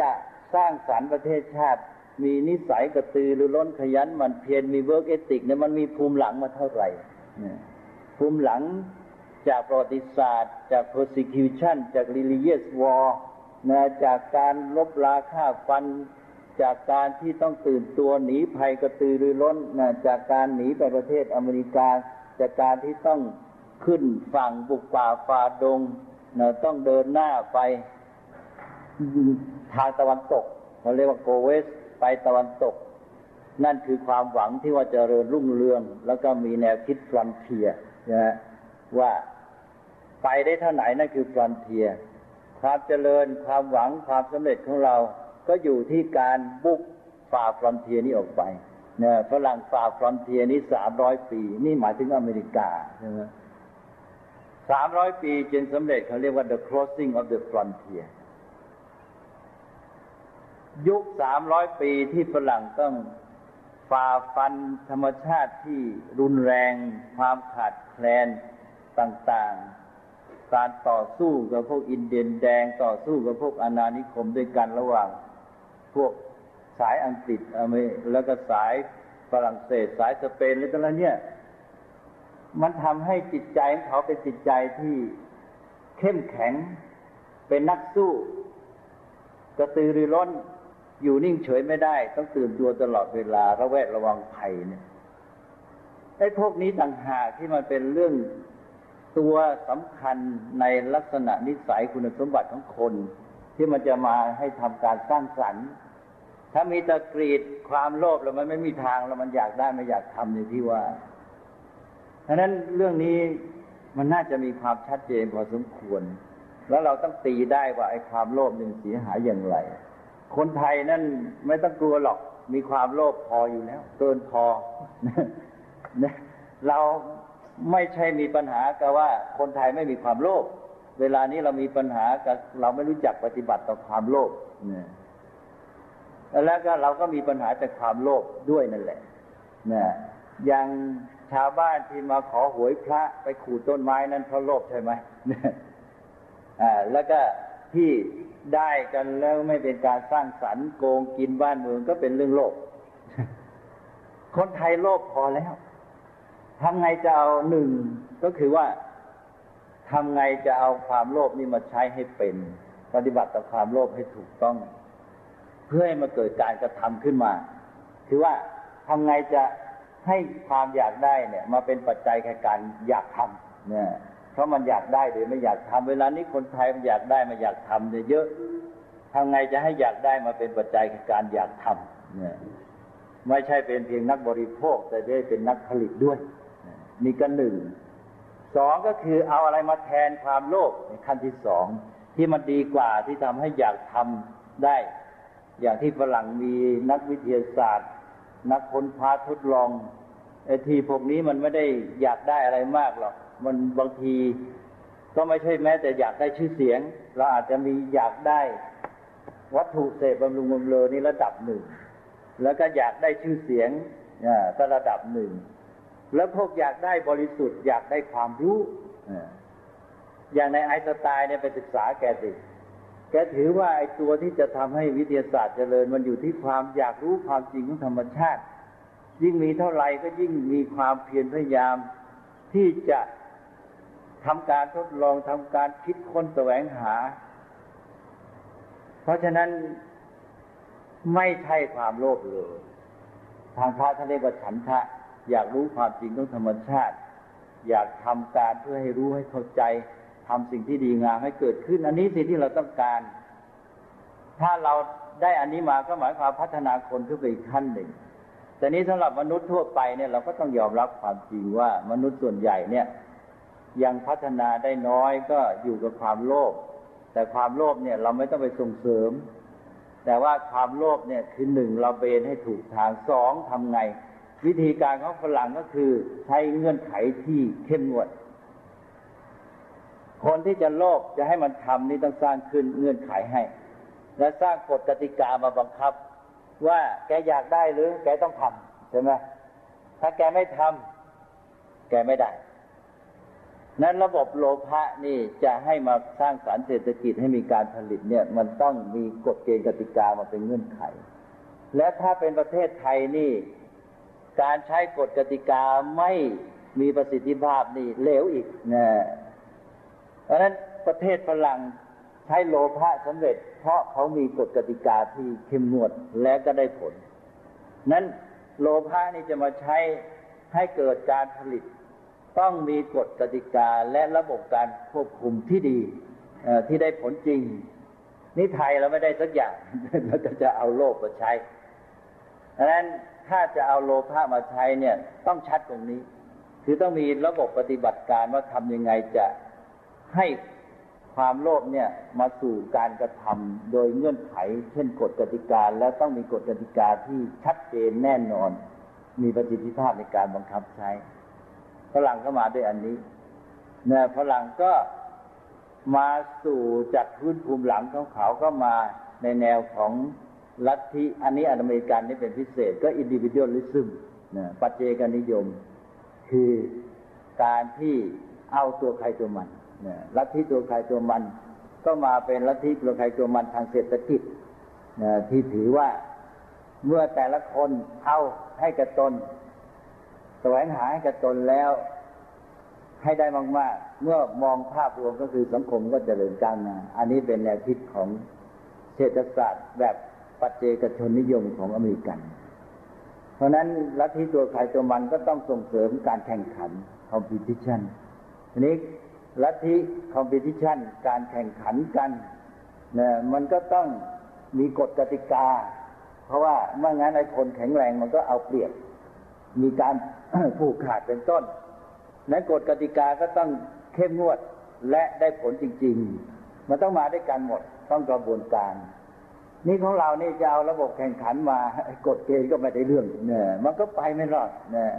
จะสร้างสรรค์ประเทศชาติ มีนิสัยกระตือรือร้นขยันหมั่นเพียรมี work ethic เนี่ยมันมีภูมิหลังมาเท่าไหร่ภูมิหลังจากประวัติศาสตร์ จาก persecution จาก religious war นะจากการลบราฆ่าฟัน จากการที่ต้องตื่นตัวหนีภัยกระตือรือร้นนะจากการหนีไปประเทศอเมริกา จากการที่ต้องขึ้นฝั่งบุกป่าฝ่าดงนะต้องเดินหน้าไป ทางตะวันตกเขาเรียกว่าโกเวส ไปตะวันตก นั่นคือความหวังที่ว่าจะเจริญรุ่งเรือง แล้วก็มีแนวคิด frontier นะว่าไปได้เท่าไหนนั่นคือ frontier ความเจริญความหวังความสำเร็จของเรา ก็อยู่ที่การบุกฝ่า frontier นี้ออกไปเนี่ยฝรั่งฝ่า frontier นี้สามร้อยปี นี่หมายถึงอเมริกาใช่ไหมสามร้อยปีจนสำเร็จเขาเรียกว่า the crossing of the frontier ยุคสามร้อยปีที่ฝรั่งต้องฝ่าฟันธรรมชาติที่รุนแรง ความขาดแคลนต่างๆ การต่อสู้กับพวกอินเดียนแดงต่อสู้กับพวกอาณานิคมด้วยกันระหว่าง พวกสายอังกฤษอเมริแล้วก็สายฝรั่งเศสสายสเปนอะไรต่างๆเนี่ย มันทำให้จิตใจของเขาเป็นจิตใจที่เข้มแข็งเป็นนักสู้กระตือรือร้น อยู่นิ่งเฉยไม่ได้ ต้องตื่นตัวตลอดเวลาระแวดระวังภัยเนี่ยไอ้พวกนี้ต่างหากที่มันเป็นเรื่องตัวสำคัญในลักษณะนิสัยคุณสมบัติของคน ที่มันจะมาให้ทำการสร้างสรรค์ ถ้ามีตะกรีดความโลภแล้วมันไม่มีทางแล้วมันอยากได้ไม่อยากทำอย่างที่ว่าเพราะนั้นเรื่องนี้มันน่าจะมีความชัดเจนพอสมควร แล้วเราต้องตีได้ว่าไอ้ความโลภนี่เสียหายอย่างไร คนไทยนั่นไม่ต้องกลัวหรอก มีความโลภพออยู่แล้ว เกินพอ เราไม่ใช่มีปัญหากับว่าคนไทยไม่มีความโลภ เวลานี้เรามีปัญหากับเราไม่รู้จักปฏิบัติต่อความโลภแล้วก็เราก็มีปัญหาจากความโลภด้วยนั่นแหละนะอย่างชาวบ้านที่มาขอหวยพระไปขูดต้นไม้นั้นเพราะโลภใช่ไหมอ่าแล้วก็ที่ ได้กันแล้วไม่เป็นการสร้างสรรค์โกงกินบ้านเมืองก็เป็นเรื่องโลภคนไทยโลภพอแล้วทำไงจะเอาหนึ่งก็คือว่าทำไงจะเอาความโลภนี่มาใช้ให้เป็น ปฏิบัติต่อความโลภให้ถูกต้อง เพื่อให้มาเกิดการกระทำขึ้นมา คือว่าทำไงจะให้ความอยากได้เนี่ย มาเป็นปัจจัยแก่การอยากทำเนี่ย เพราะมันอยากได้หรือไม่อยากทำเวลานี้คนไทยมันอยากได้มาอยากทำเนี่ยเยอะทำไงจะให้อยากได้มาเป็นปัจจัยแก่การอยากทำเนี่ยไม่ใช่เป็นเพียงนักบริโภค แต่ได้เป็นนักผลิตด้วยนี่ก็หนึ่งสองก็คือเอาอะไรมาแทนความโลภในขั้นที่สองที่มันดีกว่าที่ทำให้อยากทำได้ อย่างที่ฝรั่งมีนักวิทยาศาสตร์ นักค้นคว้าทดลองไอ้ที่พวกนี้มันไม่ได้อยากได้อะไรมากหรอก มันบางที ก็ไม่ใช่แม้ แต่อยากได้ชื่อเสียง เราอาจจะมีอยากได้วัตถุเสพบำรุงบำเรอนี่ระดับหนึ่ง แล้วก็อยากได้ชื่อเสียงอ่าก็ระดับหนึ่ง แล้วพวกอยากได้บริสุทธิ์ อยากได้ความรู้อย่างในไอสไตน์เนี่ยไปศึกษาแกสิแกถือว่าไอตัวที่จะทำให้วิทยาศาสตร์เจริญ มันอยู่ที่ความอยากรู้ความจริงของธรรมชาติ ยิ่งมีเท่าไหร่ก็ยิ่งมีความเพียรพยายาม ที่จะ ทำการทดลองทำการคิดค้นแสวงหา เพราะฉะนั้นไม่ใช่ความโลภเลย ทางพระท่านเรียกว่าฉันทะ อยากรู้ความจริงของธรรมชาติ อยากทำการเพื่อให้รู้ให้เข้าใจทำสิ่งที่ดีงามให้เกิดขึ้น อันนี้สิ่งที่เราต้องการ ถ้าเราได้อันนี้มาก็หมายความพัฒนาคนขึ้นไปอีกขั้นหนึ่งแต่นี้สำหรับมนุษย์ทั่วไปเนี่ยเราก็ต้องยอมรับความจริงว่ามนุษย์ส่วนใหญ่เนี่ย ยังพัฒนาได้น้อยก็อยู่กับความโลภแต่ความโลภเนี่ยเราไม่ต้องไปส่งเสริม แต่ว่าความโลภเนี่ยคือหนึ่งเราเบนให้ถูกทางสองทำไง วิธีการของฝรั่งก็คือใช้เงื่อนไขที่เข้มงวด คนที่จะโลภจะให้มันทำนี่ต้องสร้างขึ้นเงื่อนไขให้ และสร้างกฎกติกามาบังคับ ว่าแกอยากได้หรือแกต้องทำใช่ไหมถ้าแกไม่ทำแกไม่ได้ นั้นระบบโลภะนี่จะให้มาสร้างสารเศรษฐกิจให้มีการผลิตเนี่ย มันต้องมีกฎเกณฑ์กติกามาเป็นเงื่อนไข และถ้าเป็นประเทศไทยนี่ การใช้กฎกติกาไม่มีประสิทธิภาพนี่เลวอีกนะเพราะฉะนั้นประเทศฝรั่งใช้โลภะสำเร็จ เพราะเขามีกฎกติกาที่เข้มงวดและก็ได้ผล นั้นโลภะนี่จะมาใช้ให้เกิดการผลิต ต้องมีกฎกติกาและระบบการควบคุมที่ดีที่ได้ผลจริง นี่ไทยเราไม่ได้สักอย่าง เราก็จะเอาโลภมาใช้ดังนั้นถ้าจะเอาโลภะมาใช้เนี่ย ต้องชัดตรงนี้ คือต้องมีระบบปฏิบัติการว่าทำยังไงจะให้ความโลภเนี่ยมาสู่การกระทำโดยเงื่อนไข เช่นกฎกติกาและต้องมีกฎกติกาที่ชัดเจนแน่นอน มีประสิทธิภาพในการบังคับใช้ ฝรั่งก็มาด้วยอันนี้เนี่ยฝรั่งก็มาสู่จากพื้นภูมิหลังของเขาก็มาในแนวของลัทธิอันนี้อเมริกันนี่เป็นพิเศษก็ individualism นะปัจเจกนิยม คือการที่เอาตัวใครตัวมันนะลัทธิตัวใครตัวมัน ก็มาเป็นลัทธิตัวใครตัวมันทางเศรษฐกิจนะที่ถือว่าเมื่อแต่ละคนเอาให้แก่ตน แสวงหาให้กับตนแล้ว ให้ได้มากๆเมื่อมองภาพรวมก็คือสังคมก็จเจริญก้าวหน้าอันนี้เป็นแนวคิดของเศรษฐศาสตร์แบบปัจเจกชนนิยมของอเมริกัน เพราะนั้นลัทธิตัวใครตัวมันก็ต้องส่งเสริมการแข่งขัน competition ทีนี้ลัทธิ competition การแข่งขันกันเนี่ยมันก็ต้องมีกฎกติกา เพราะว่าเมื่องั้นไอ้คนแข็งแรงมันก็เอาเปรียบ มีการผูกขาดเป็นต้นนั้นกฎกติกาก็ต้องเข้มงวดและได้ผลจริง ๆ มันต้องมาด้วยกันหมดต้องกระบวนการ นี่ของเรานี่จะเอาระบบแข่งขันมากฎเกณฑ์ก็ไม่ได้เรื่องเนี่ยมันก็ไปไม่รอดเนี่ย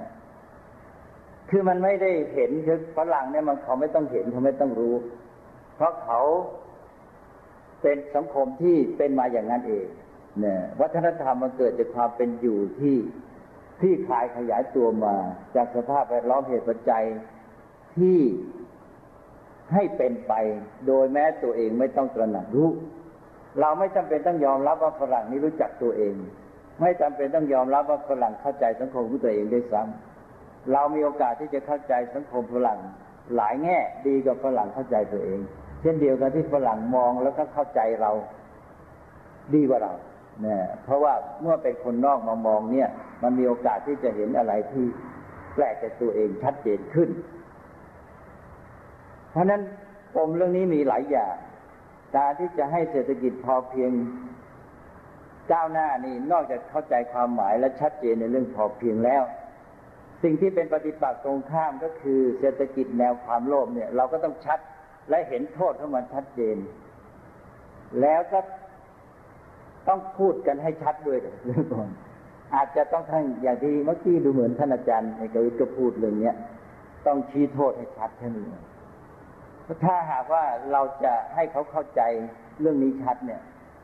คือมันไม่ได้เห็นคือฝรั่งเนี่ยมันเขาไม่ต้องเห็นเขาไม่ต้องรู้ เพราะเขาเป็นสังคมที่เป็นมาอย่างนั้นเองเนี่ยวัฒนธรรมมันเกิดจากความเป็นอยู่ที่ ที่คลายขยายตัวมา จากสภาพแวดล้อมเหตุปัจจัยที่ให้เป็นไป โดยแม้ตัวเองไม่ต้องตระหนักรู้ เราไม่จำเป็นต้องยอมรับว่าฝรั่งนี้รู้จักตัวเอง ไม่จำเป็นต้องยอมรับว่าฝรั่งเข้าใจสังคมของตัวเองได้ซ้ำเรามีโอกาสที่จะเข้าใจสังคมฝรั่งหลายแง่ดีกว่าฝรั่งเข้าใจตัวเอง เช่นเดียวกันที่ฝรั่งมองแล้วก็เข้าใจเราดีกว่าเรา เนี่ยเพราะว่าเมื่อเป็นคนนอกมามองเนี่ย มันมีโอกาสที่จะเห็นอะไรที่แปลกจากตัวเองชัดเจนขึ้น เพราะนั้นปมเรื่องนี้มีหลายอย่าง การที่จะให้เศรษฐกิจพอเพียงก้าวหน้านี่นอกจากเข้าใจความหมายและชัดเจนในเรื่องพอเพียงแล้ว สิ่งที่เป็นปฏิปักษ์ตรงข้ามก็คือเศรษฐกิจแนวความโลภเนี่ย เราก็ต้องชัดและเห็นโทษของมันชัดเจน แล้วก็ ต้องพูดกันให้ชัดด้วยเรื่องก่อนอาจจะต้องทั้งอย่างที่เมื่อกี้ดูเหมือนท่านอาจารย์ในกวิก็พูดเรื่องนี้ต้องชี้โทษให้ชัดแค่นี้ถ้าหากว่าเราจะให้เขาเข้าใจเรื่องนี้ชัดเนี่ย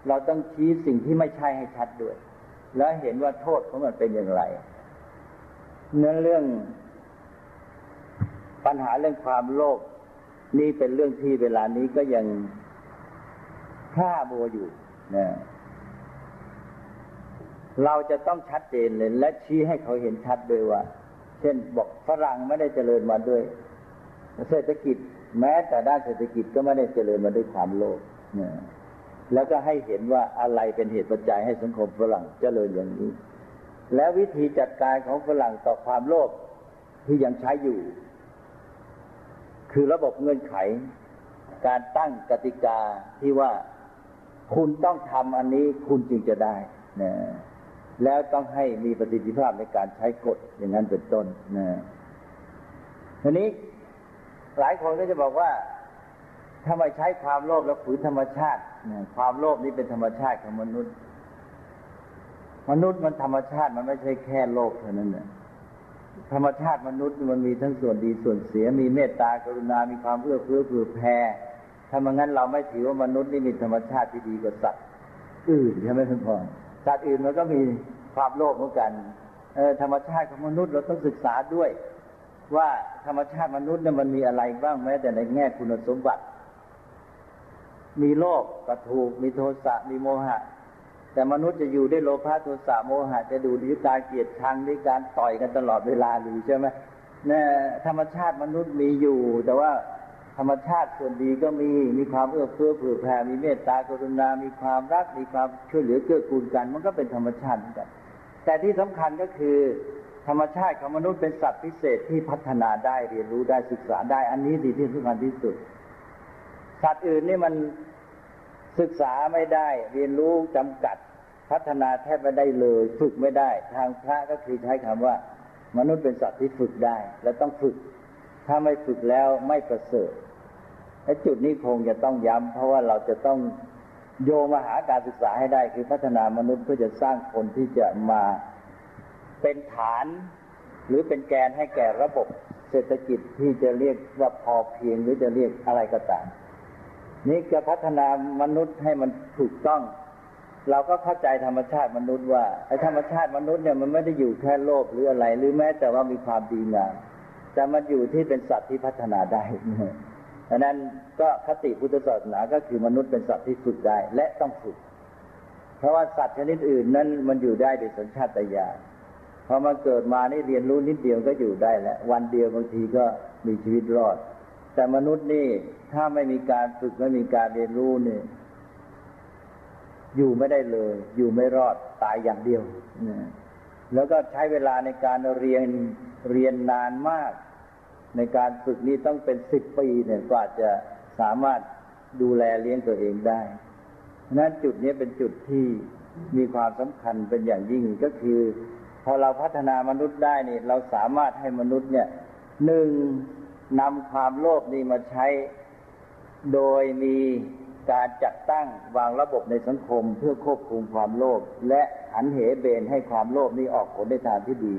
เราต้องชี้สิ่งที่ไม่ใช่ให้ชัดด้วย แล้วเห็นว่าโทษของมันเป็นอย่างไรเนื้อเรื่อง ปัญหาเรื่องความโลภนี่เป็นเรื่องที่เวลานี้ก็ยังฆ่าบัวอยู่นะ เราจะต้องชัดเจนเลย และชี้ให้เขาเห็นชัดด้วยว่า เช่นบอกฝรั่งไม่ได้เจริญมาด้วย เศรษฐกิจแม้แต่ด้านเศรษฐกิจก็ไม่ได้เจริญมาด้วยความโลภแล้วก็ให้เห็นว่าอะไรเป็นเหตุปัจจัยให้สังคมฝรั่งเจริญอย่างนี้ แล้ววิธีจัดการของฝรั่งต่อความโลภที่ยังใช้อยู่ คือระบบเงื่อนไข การตั้งกติกาที่ว่าคุณต้องทำอันนี้คุณจึงจะได้นะ แล้วต้องให้มีประสิทธิภาพในการใช้กฎอย่างนั้นเป็นต้นนะทีนี้หลายคนก็จะบอกว่าถ้าไมใช้ความโลภแล้วฝืนธรรมชาติความโลภนี่เป็นธรรมชาติของมนุษย์ มนุษย์มันธรรมชาติมันไม่ใช่แค่โลภเท่านั้นนะธรรมชาติมนุษย์มันมีทั้งส่วนดีส่วนเสีย มีเมตตากรุณา มีความเอื้อเฟื้อเผื่อแผ่ถ้ามันงั้นเราไม่ถือว่ามนุษย์นี่มีธรรมชาติที่ดีกว่าสัตว์อื่นใช่ไหมท่านพ่อ สัตว์อื่นมันก็มีความโลภเหมือนกันเออธรรมชาติของมนุษย์เราต้องศึกษาด้วย ว่าธรรมชาติมนุษย์เนี่ยมันมีอะไรบ้างแม้แต่ในแง่คุณสมบัติ มีโลภก็ถูกมีโทสะมีโมหะ แต่มนุษย์จะอยู่ด้วยโลภะโทสะโมหะ จะดูด้วยการเกลียดชังด้วยการต่อยกันตลอดเวลาหรือใช่ไหมเนี่ยธรรมชาติมนุษย์มีอยู่ แต่ว่า ธรรมชาติส่วนดีก็มี มีความเอื้อเฟื้อเผื่อแผ่ มีเมตตากรุณา มีความรัก มีความช่วยเหลือเกื้อกูลกัน มันก็เป็นธรรมชาติเหมือนกัน แต่ที่สำคัญก็คือ ธรรมชาติของมนุษย์เป็นสัตว์พิเศษที่พัฒนาได้เรียนรู้ได้ศึกษาได้ อันนี้ดีที่สำคัญที่สุด สัตว์อื่นนี่มันศึกษาไม่ได้ เรียนรู้จำกัด พัฒนาแทบไม่ได้เลย ฝึกไม่ได้ ทางพระก็คือใช้คำว่า มนุษย์เป็นสัตว์ที่ฝึกได้ และต้องฝึก ถ้าไม่ฝึกแล้วไม่ประเสริฐไอ้จุดนี้คงจะต้องย้ำเพราะว่าเราจะต้องโยมาหาการศึกษาให้ได้คือพัฒนามนุษย์เพื่อจะสร้างคนที่จะมาเป็นฐานหรือเป็นแกนให้แก่ระบบเศรษฐกิจที่จะเรียกว่าพอเพียงหรือจะเรียกอะไรก็ตาม นี่จะพัฒนามนุษย์ให้มันถูกต้อง เราก็เข้าใจธรรมชาติมนุษย์ว่าไอ้ธรรมชาติมนุษย์เนี่ยมันไม่ได้อยู่แค่โลภหรืออะไร หรือแม้แต่ว่ามีความดีงาม แต่มันอยู่ที่เป็นสัตว์ที่พัฒนาได้ดังนั้นก็คติพุทธศาสนาก็คือมนุษย์เป็นสัตว์ที่ฝึกได้และต้องฝึก เพราะว่าสัตว์ชนิดอื่นนั้นมันอยู่ได้โดยสัญชาตญาณพอมาเกิดมานี่เรียนรู้นิดเดียวก็อยู่ได้แล้ววันเดียวบางทีก็มีชีวิตรอด แต่มนุษย์นี่ถ้าไม่มีการฝึกไม่มีการเรียนรู้เนี่ยอยู่ไม่ได้เลย อยู่ไม่รอดตายอย่างเดียวแล้วก็ใช้เวลาในการเรียน เรียนนานมาก ในการฝึกนี้ต้องเป็นสิบปีเนี่ยกว่าจะสามารถดูแลเลี้ยงตัวเองได้นั้นจุดนี้เป็นจุดที่มีความสำคัญเป็นอย่างยิ่งก็คือ พอเราพัฒนามนุษย์ได้นี่เราสามารถให้มนุษย์เนี่ยหนึ่งนำความโลภนี้มาใช้ โดยมีการจัดตั้งวางระบบในสังคมเพื่อควบคุมความโลภและหันเหเบนให้ความโลภนี้ออกผลในทางที่ดี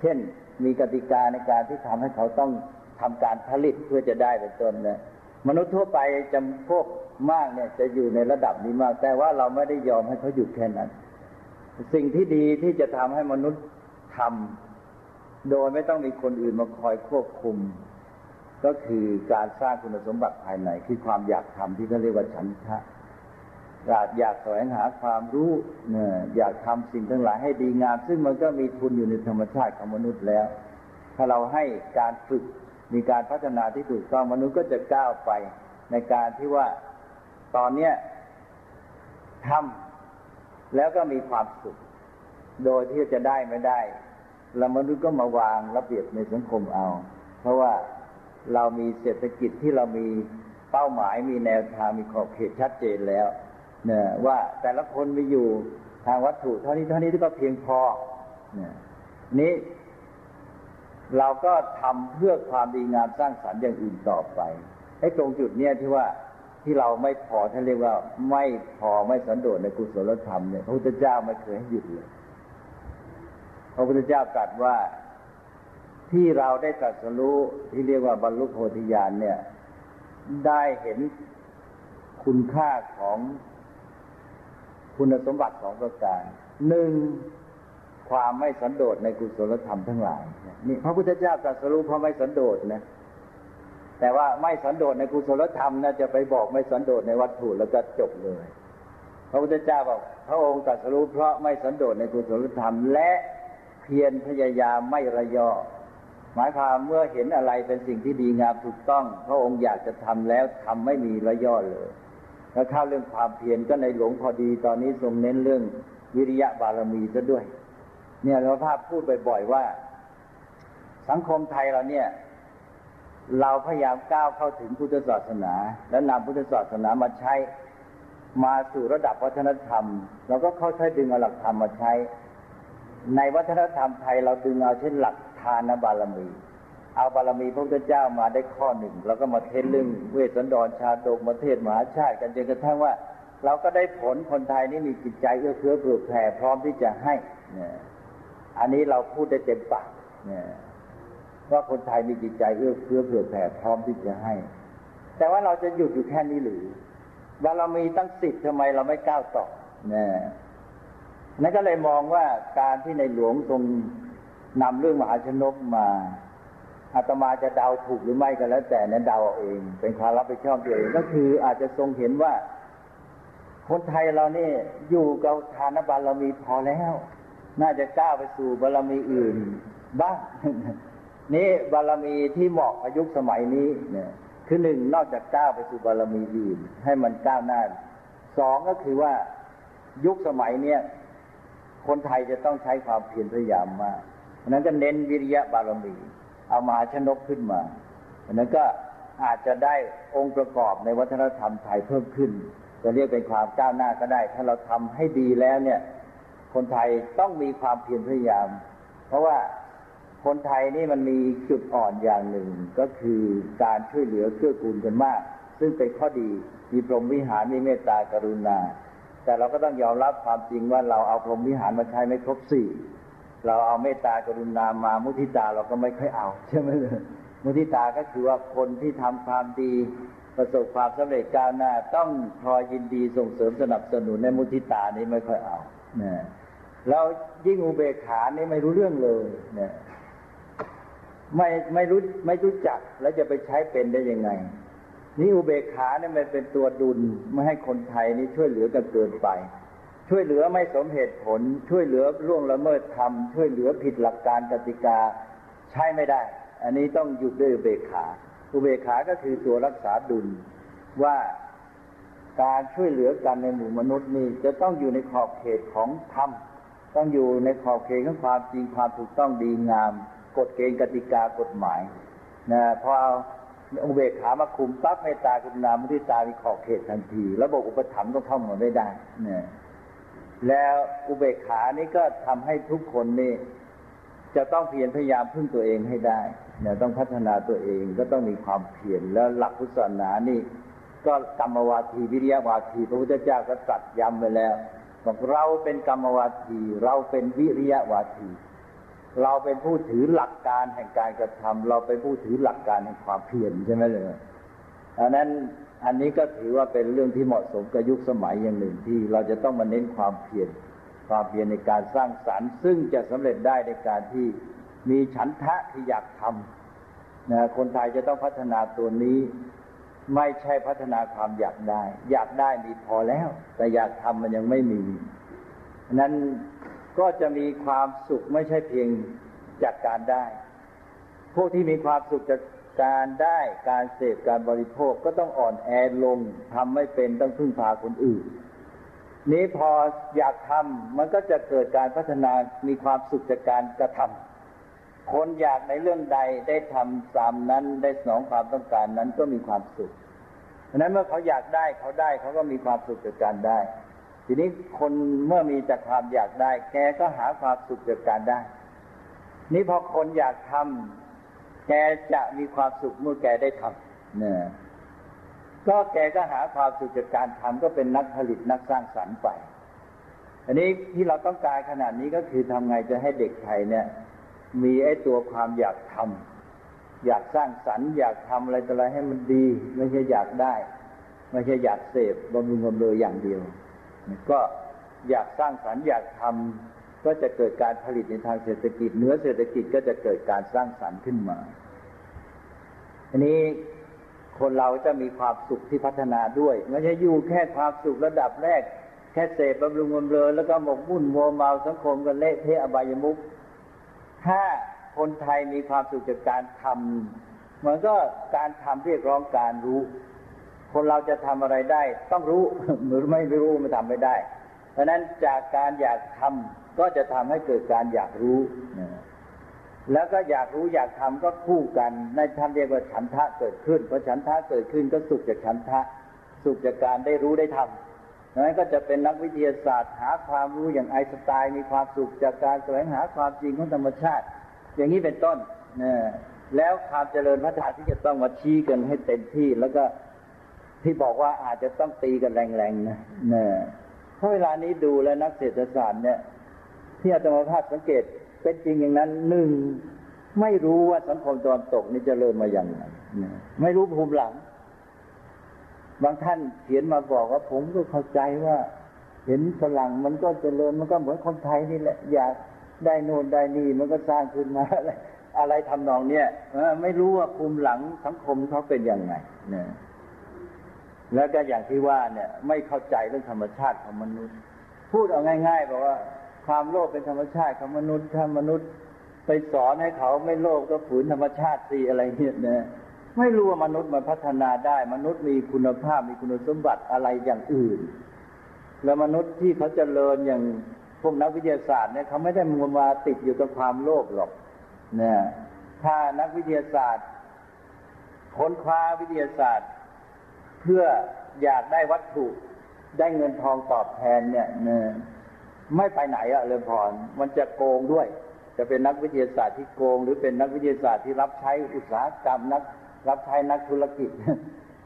เช่น มีกติกาในการที่ทำให้เขาต้องทำการผลิตเพื่อจะได้เป็นต้นนะมนุษย์ทั่วไปจำพวกมากเนี่ย จะอยู่ในระดับนี้มาก แต่ว่าเราไม่ได้ยอมให้เขาหยุดแค่นั้น สิ่งที่ดีที่จะทำให้มนุษย์ทำโดยไม่ต้องมีคนอื่นมาคอยควบคุม ก็คือการสร้างคุณสมบัติภายในคือความอยากทำที่เขาเรียกว่าฉันทะ อยากอยากแสวงหาความรู้เนี่ยอยากทำสิ่งทั้งหลายให้ดีงาม ซึ่งมันก็มีทุนอยู่ในธรรมชาติของมนุษย์แล้ว ถ้าเราให้การฝึกมีการพัฒนาที่ถูกต้องมนุษย์ก็จะก้าวไป ในการที่ว่าตอนเนี้ยทำแล้วก็มีความสุข โดยที่จะได้ไม่ได้แล้วมนุษย์ก็มาวางระเบียบในสังคมเอา เพราะว่าเรามีเศรษฐกิจที่เรามีเป้าหมายมีแนวทางมีขอบเขตชัดเจนแล้ว เนี่ยว่าแต่ละคนมีอยู่ทางวัตถุเท่านี้เท่านี้ที่ก็เพียงพอเนี่ยนี้ เราก็ทำเพื่อความดีงามสร้างสรรค์อย่างอื่นต่อไปไอ้ตรงจุดเนี้ยที่ว่าที่เราไม่พอท่านเรียกว่าไม่พอไม่สันโดษในกุศลธรรมเนี่ยพระพุทธเจ้าไม่เคยให้หยุดเลยพระพุทธเจ้าตรัสว่าที่เราได้ตรัสรู้ที่เรียกว่าบรรลุโพธิญาณเนี่ย ได้เห็นคุณค่าของ คุณสมบัติของประการหนึ่งความไม่สันโดษในกุศลธรรมทั้งหลายนี่พระพุทธเจ้าตรัสรู้เพราะไม่สันโดษนะแต่ว่าไม่สันโดษในกุศลธรรมนะจะไปบอกไม่สันโดษในวัตถุแล้วก็จบเลย พระพุทธเจ้าบอกพระองค์ตรัสรู้เพราะไม่สันโดษในกุศลธรรม และเพียรพยายามไม่ระยอหมายความเมื่อเห็นอะไรเป็นสิ่งที่ดีงามถูกต้อง พระองค์อยากจะทำแล้วทำไม่มีระยอเลย แล้วเข้าเรื่องความเพียรก็ในหลวงพอดีตอนนี้ทรงเน้นเรื่องวิริยะบารมีซะด้วย เนี่ยเราภาพพูดบ่อยๆว่า สังคมไทยเราเนี่ย เราพยายามก้าวเข้าถึงพุทธศาสนา และนำพุทธศาสนามาใช้มาสู่ระดับวัฒนธรรม เราก็เข้าใช้ดึงเอาหลักธรรมมาใช้ ในวัฒนธรรมไทยเราดึงเอาเช่นหลักทานบารมี เอาบารมีพระพุทธเจ้ามาได้ข้อหนึ่งแล้วก็มาเทศเรื่องเวสสันดรชาดกมาเทศมหาชาติ กันจนกระทั่งว่า เราก็ได้ผลคนไทยนี่มีจิตใจเอื้อเฟื้อเผื่อแผ่พร้อมที่จะให้เนี่ยอันนี้เราพูดได้เต็มปากเนี่ยว่าคนไทยมีจิตใจเอื้อเฟื้อเผื่อแผ่พร้อมที่จะให้ แต่ว่าเราจะหยุดอยู่แค่นี้หรือบารมีตั้งสิบทำไมเราไม่ก้าวต่อเนี่ยนั่นก็เลยมองว่าการที่ในหลวงทรงนำเรื่องมหาชนกมา อาตมาจะเดาถูกหรือไม่ก็แล้วแต่นั้นเดาเอง เป็นความรับผิดชอบตัวเอง ก็คืออาจจะทรงเห็นว่า คนไทยเรานี่อยู่กับทานบารมีพอแล้ว น่าจะก้าวไปสู่บารมีอื่น บ้างนี่บารมีที่เหมาะอายุสมัยนี้เนี่ยคือหนึ่งนอกจากก้าวไปสู่บารมีอื่น ให้มันก้าวหน้าสองก็คือว่ายุคสมัยเนี้ยคนไทยจะต้องใช้ความเพียรพยายามมากเพราะนั้นก็เน้นวิริยะบารมี เอามาชนกขึ้นมาเพราะนั้นก็อาจจะได้องค์ประกอบในวัฒนธรรมไทยเพิ่มขึ้นจะเรียกเป็นความก้าวหน้าก็ได้ ถ้าเราทำให้ดีแล้วเนี่ย คนไทยต้องมีความเพียรพยายาม เพราะว่าคนไทยนี่มันมีจุดอ่อนอย่างหนึ่งก็คือการช่วยเหลือเกื้อกูลกันมาก ซึ่งเป็นข้อดีมีพรหมวิหารมีเมตตากรุณา แต่เราก็ต้องยอมรับความจริงว่าเราเอาพรหมวิหารมาใช้ไม่ครบสี่ เราเอาเมตตากรุณามามุทิตาเราก็ไม่ค่อยเอา ใช่ไหมเลยมุทิตาก็คือว่าคนที่ทำความดีประสบความสำเร็จก้าวหน้า ต้องคอยยินดีส่งเสริมสนับสนุนในมุทิตานี้ไม่ค่อยเอาเนี่ยเรายิ่งอุเบกขานี่ไม่รู้เรื่องเลยเนี่ยไม่ไม่รู้ไม่รู้จักแล้วจะไปใช้เป็นได้ยังไง นี่อุเบกขาเนี่ยมันเป็นตัวดุลไม่ให้คนไทยนี่ช่วยเหลือกันเกินไป ช่วยเหลือไม่สมเหตุผล ช่วยเหลือล่วงละเมิดธรรม ช่วยเหลือผิดหลักการกติกาใช้ไม่ได้ อันนี้ต้องหยุดด้วยอุเบกขา อุเบกขาก็คือตัวรักษาดุลว่าการช่วยเหลือกันในหมู่มนุษย์นี่จะต้องอยู่ในขอบเขตของธรรม ต้องอยู่ในขอบเขตของความจริงความถูกต้องดีงาม กฎเกณฑ์กติกากฎหมายนะพอเอาอุเบกขามาคุมปั๊บเมตตากรุณามุทิตามีขอบเขตทันที ระบบอุปถัมภ์ต้องเข้ามาได้ได้เนี่ย แล้วอุเบกขานี่ก็ทำให้ทุกคนนี่จะต้องเพียรพยายามพึ่งตัวเองให้ได้เนี่ยต้องพัฒนาตัวเองก็ต้องมีความเพียรแล้วหลักพุทธศาสนานี่ ก็กรรมวาทีวิริยวาทีพระพุทธเจ้าก็ตรัสย้ำไปแล้วบอกเราเป็นกรรมวาที เราเป็นวิริยวาที เราเป็นผู้ถือหลักการแห่งการกระทำเราเป็นผู้ถือหลักการแห่งความเพียรใช่ไหมเลยอันนั้น อันนี้ก็ถือว่าเป็นเรื่องที่เหมาะสมกับยุคสมัยอย่างหนึ่งที่เราจะต้องมาเน้นความเพียรความเพียรในการสร้างสรรค์ ซึ่งจะสำเร็จได้ในการที่มีฉันทะที่อยากทำนะคนไทยจะต้องพัฒนาตัวนี้ ไม่ใช่พัฒนาความอยากได้ อยากได้มีพอแล้ว แต่อยากทำมันยังไม่มีนั้นก็จะมีความสุขไม่ใช่เพียงจากการได้ พวกที่มีความสุขจาก การได้การเสพการบริโภคก็ต้องอ่อนแอลงทำไม่เป็นต้องพึ่งพาคนอื่น นี้พออยากทำมันก็จะเกิดการพัฒนามีความสุขจากการกระทำคนอยากในเรื่องใดได้ทำตามนั้นได้สนองความต้องการนั้นก็มีความสุขเพราะนั้นเมื่อเขาอยากได้เขาได้เขาก็มีความสุขจากการได้ ทีนี้คนเมื่อมีแต่ความอยากได้ แกก็หาความสุขจากการได้ นี่พอคนอยากทำ แกจะมีความสุขเมื่อแกได้ทำเนี่ยก็แกก็หาความสุขจากการทำก็เป็นนักผลิตนักสร้างสรรค์ไป อันนี้ที่เราต้องการขนาดนี้ก็คือทำไงจะให้เด็กไทยเนี่ย มีไอ้ตัวความอยากทำอยากสร้างสรรค์ อยากทำอะไรต่ออะไรให้มันดี ไม่ใช่อยากได้ไม่ใช่อยากเสพบำรุงบำเรออย่างเดียว ก็อยากสร้างสรรค์อยากทำ ก็จะเกิดการผลิตในทางเศรษฐกิจเนื้อเศรษฐกิจก็จะเกิดการสร้างสรรค์ขึ้นมา อันนี้คนเราจะมีความสุขที่พัฒนาด้วยไม่ใช่อยู่แค่ความสุขระดับแรก แค่เสพบำรุงบำเรอแล้วก็หมกมุ่นมัวเมาสังคมกันเละเทะอบายมุขถ้าคนไทยมีความสุขจากการทำเหมือนก็การทำเรียกร้องการรู้ คนเราจะทำอะไรได้ ต้องรู้หรือไม่รู้มันทำไม่ได้ เพราะนั้นจากการอยากทำ ก็จะทำให้เกิดการอยากรู้แล้วก็อยากรู้อยากทำก็คู่กัน ในท่านเรียกว่าฉันทะเกิดขึ้นพอฉันทะเกิดขึ้นก็สุขจากฉันทะ สุขจากการได้รู้ได้ทำนั้นก็จะเป็นนักวิทยาศาสตร์ หาความรู้อย่างไอสไตน์มีความสุขจากการแสวงหาความจริงของธรรมชาติ อย่างนี้เป็นต้นนะแล้วความเจริญพัฒนาที่จะต้องมาชี้กันให้เต็มที่ แล้วก็ที่บอกว่าอาจจะต้องตีกันแรงๆนะนะเพราะเวลานี้ดูแล้วนักเศรษฐศาสตร์เนี่ย ที่อาตมาภาพสังเกตเป็นจริงอย่างนั้นหนึ่งไม่รู้ว่าสังคมตะวันตกนี่จะเริญมมาอย่างไรไม่รู้ภูมิหลัง บางท่านเขียนมาบอกว่าผมก็เข้าใจว่า เห็นฝรั่งมันก็จเจริญมันก็เหมือนคนไทยนี่แหละ อยากได้โน่นได้นี่มันก็สร้างขึ้นมาอะไรอะไรทำนองเนี้ยไม่รู้ว่าภูมิหลังสังคมเขาเป็นยังไงเนี่ยแล้วก็อย่างที่ว่าเนี่ย ไม่เข้าใจเรื่องธรรมชาติของมนุษย์ พูดเอาง่าย ๆ บอกว่า ความโลภเป็นธรรมชาติของมนุษย์ถ้ามนุษย์ ไปสอนให้เขาไม่โลภก็ฝืนธรรมชาติสิอะไรเนี่ยนะไม่รู้ว่ามนุษย์มันพัฒนาได้ มนุษย์มีคุณภาพมีคุณสมบัติอะไรอย่างอื่น แล้วมนุษย์ที่เขาจเจริญอย่างพวกนักวิทยาศาสตร์เนี่ยเขาไม่ได้มัวมาติดอยู่กับความโลภหรอกเนี่ยถ้านักวิทยาศาสตร์ค้นคว้าวิทยาศาสตร์ เพื่ออยากได้วัตถุได้เงินทองตอบแทนเนี่ยเนี่ย ไม่ไปไหนอะเลยพรมันจะโกงด้วย จะเป็นนักวิทยาศาสตร์ที่โกง หรือเป็นนักวิทยาศาสตร์ที่รับใช้อุตสาหกรรมนัก รับใช้นักธุรกิจ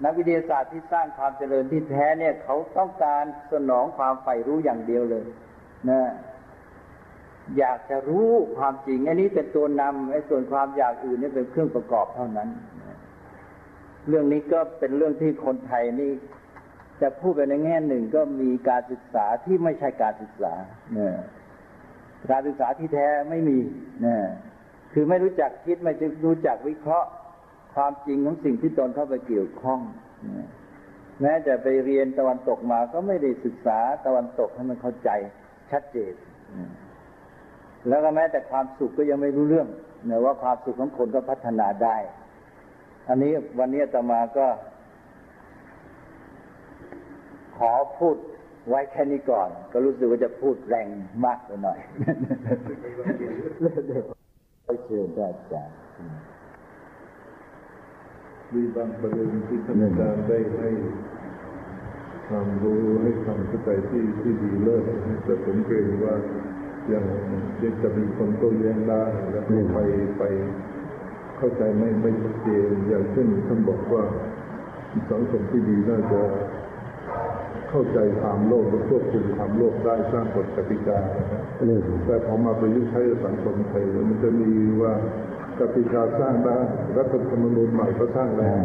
นักวิทยาศาสตร์ที่สร้างความเจริญที่แท้เนี่ย เขาต้องการสนองความใฝ่รู้อย่างเดียวเลยนะอยากจะรู้ความจริงอันนี้เป็นตัวนำไอ้ส่วนความอยากอื่นนี่เป็นเครื่องประกอบเท่านั้น เรื่องนี้ก็เป็นเรื่องที่คนไทยนี่ จะพูดไปในแง่หนึ่งก็มีการศึกษาที่ไม่ใช่การศึกษาเนี่ยการศึกษาที่แท้ไม่มีเนี่ยคือไม่รู้จักคิดไม่รู้จักวิเคราะห์ความจริงของสิ่งที่ตนเข้าไปเกี่ยวข้องแม้จะไปเรียนตะวันตกมาก็ไม่ได้ศึกษาตะวันตกให้มันเข้าใจชัดเจน แล้วก็แม้แต่ความสุขก็ยังไม่รู้เรื่องเนี่ยว่าความสุขของคนก็พัฒนาได้ อันนี้วันนี้ตมาก็ ขอพูดไว้แค่นี้ก่อน ก็รู้สึกว่าจะพูดแรงมากไปหน่อยเเชิญอาจารย์มีบางประเด็นที่ท่านอาจารย์ได้ให้ความรู้ให้ความเข้าใจที่ที่ดีเลิศแต่ผมเกรงว่ายังจะมีคนโต้แย้งได้แล้วไปไปเข้าใจไม่ไม่ชัดเจนอย่างเช่นท่านบอกว่าสังคมที่ดีน่าจะ เข้าใจความโลภและควบคุมความโลภได้สร้างกฎกติกาแต่พอมาประยุกต์ใช้สังคมไทยมันจะมีว่ากติกาสร้างได้รัฐธรรมนูญใหม่ก็สร้างแล้ว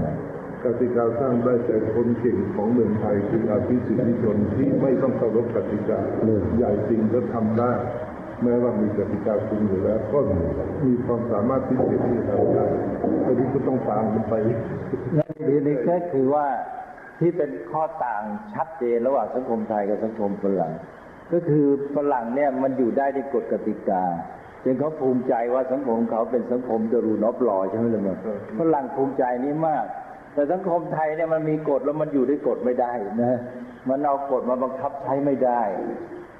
กติกาสร้างได้แต่คนเก่งของเมืองไทยคืออภิสิทธิชนที่ไม่ต้องเคารพกติกาใหญ่จริงก็ทำได้ แม้ว่ามีกติกาคุมอยู่แล้ว ก็มีความสามารถที่จะที่ทำได้แต่ที่ก็ต้องตามมันไปทีนี้ก็คือว่า ที่เป็นข้อต่างชัดเจนระหว่างสังคมไทยกับสังคมฝรั่งก็คือฝรั่งเนี่ยมันอยู่ได้ด้วยกฎกติกาจึงเขาภูมิใจว่าสังคมเขาเป็นสังคมดรูนอบลอใช่ไหมล่ะมันฝรั่งภูมิใจนี้มาก แต่สังคมไทยเนี่ยมันมีกฎแล้วมันอยู่ด้วยกฎไม่ได้นะมันเอากฎมาบังคับใช้ไม่ได้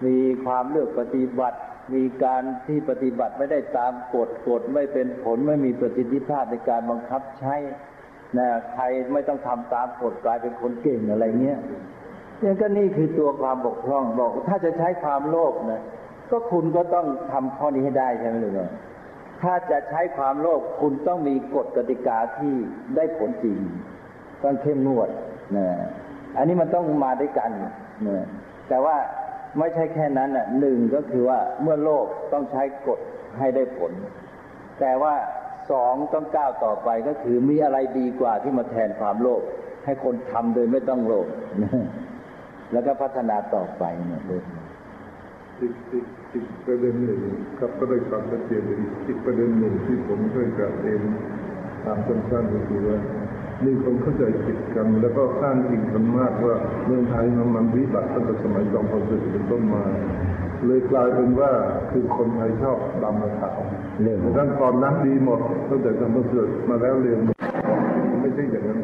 มีความเลือกปฏิบัติ มีการที่ปฏิบัติไม่ได้ตามกฎกฎไม่เป็นผลไม่มีประสิทธิภาพในการบังคับใช้ นะใครไม่ต้องทำตามกฎกลายเป็นคนเก่งอะไรเงี้ยนี่ก็นี่คือตัวความบกพร่องบอก ถ้าจะใช้ความโลภนะก็คุณก็ต้องทำข้อนี้ให้ได้ใช่ไหมลูกถ้าจะใช้ความโลภคุณต้องมีกฎกติกาที่ได้ผลจริง ต้องเข้มงวดนะอันนี้มันต้องมาด้วยกันนะแต่ว่าไม่ใช่แค่นั้นอะหนึ่งก็คือว่าเมื่อโลภต้องใช้กฎให้ได้ผล แต่ว่า สองต้องก้าวต่อไปก็คือมีอะไรดีกว่าที่มาแทนความโลภให้คนทำโดยไม่ต้องโลภแล้วก็พัฒนาต่อไปเนี่ยอีกอีกอีกประเด็นหนึ่งครับก็ได้ความชัดเจนอีกประเด็นหนึ่งที่ผมเคยกับเองตามสั้นๆก็คือว่ามีคนเข้าใจผิดกันแล้วก็ข้างอิงกันมากว่าเมืองไทยมันมันวิบัติตั้งแต่สมัยจอมพลสฤษดิ์เป็นต้นมา เลยกลายเป็นว่าคือคนไทยชอบดำมาขาวเรื่องดั้งตอนนั้นดีหมดตั้งแต่ธรรมศาสตร์มาแล้วเรียนไม่ใช่อย่างนั้น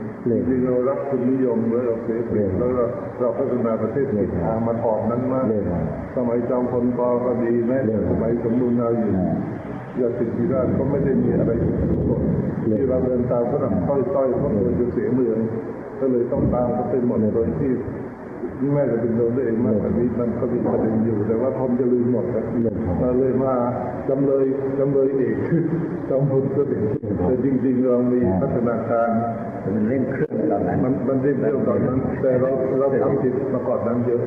จริงเรารับคุณนิยมแล้วเราเสียเปรียบแล้วเราเราพัฒนาประเทศทิศทางมาก่อนนั้นมากสมัยจอมพลปก็ดีแม้แต่สมัยสมบูรณาอยู่ยาสิทธิราชก็ไม่ได้มีอะไรที่เราเดินตามฝรั่งต้อยๆเพราะเราจะเสียเมืองก็เลยต้องตามเขาเป็นหมดโดยที่ แม่จะเป็นโดนตัวเองมากกว่านี้มันก็มีประเด็นอยู่ แต่ว่าคนจะลืมหมดแล้วเราเลยมาจำเลยจำเลยเอกจอมพลก็เป็นแต่จริงๆเรามีพัฒนาการมันเล่นเครื่องตอนนั้นมันมันเล่นเครื่องตอนนั้น แต่เราเราทำผิดมาก่อนนั้นเยอะ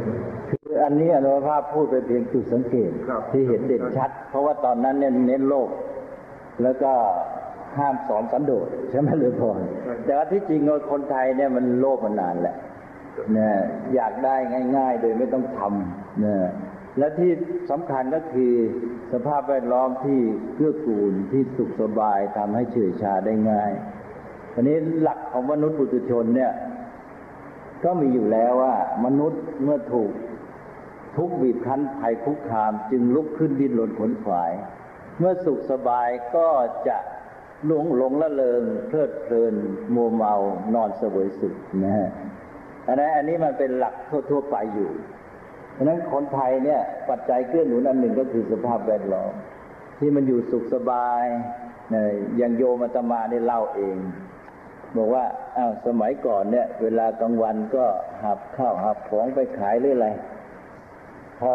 คืออันนี้อนุภาพพูดไปเพียงจุดสังเกตที่เห็นเด่นชัด เพราะว่าตอนนั้นเนี่ยเน้นโลก แล้วก็ห้ามสอนสันโดษใช่ไหมเลยพอแต่ว่าที่จริงคนไทยเนี่ยมันโลภมานานแหละเนี่ยอยากได้ง่าย ๆ โดยไม่ต้องทำเนี่ยและที่สำคัญก็คือสภาพแวดล้อมที่เกื้อกูลที่สุขสบายทำให้เฉื่อยชาได้ง่ายทีนี้หลักของมนุษย์ปุถุชนเนี่ย ก็มีอยู่แล้วว่ามนุษย์เมื่อถูกทุกบีบคั้นภัยคุกคามจึงลุกขึ้นดิ้นรนขนขวาย เมื่อสุขสบายก็จะหลงหลงละเลงเพลิดเพลินมัวเมานอนเสวยสุขนะฮะ อันนั้นอันนี้มันเป็นหลักทั่ว ๆ ไปอยู่เพราะนั้นคนไทยเนี่ย ปัจจัยเกื้อหนุนอันหนึ่งก็คือสภาพแวดล้อมที่มันอยู่สุขสบายอย่างโยมตมาเนี่เล่าเอง บอกว่าอ้าวสมัยก่อนเนี่ย เวลากลางวันก็หับข้าวหับของไปขายหรืออะไร พอ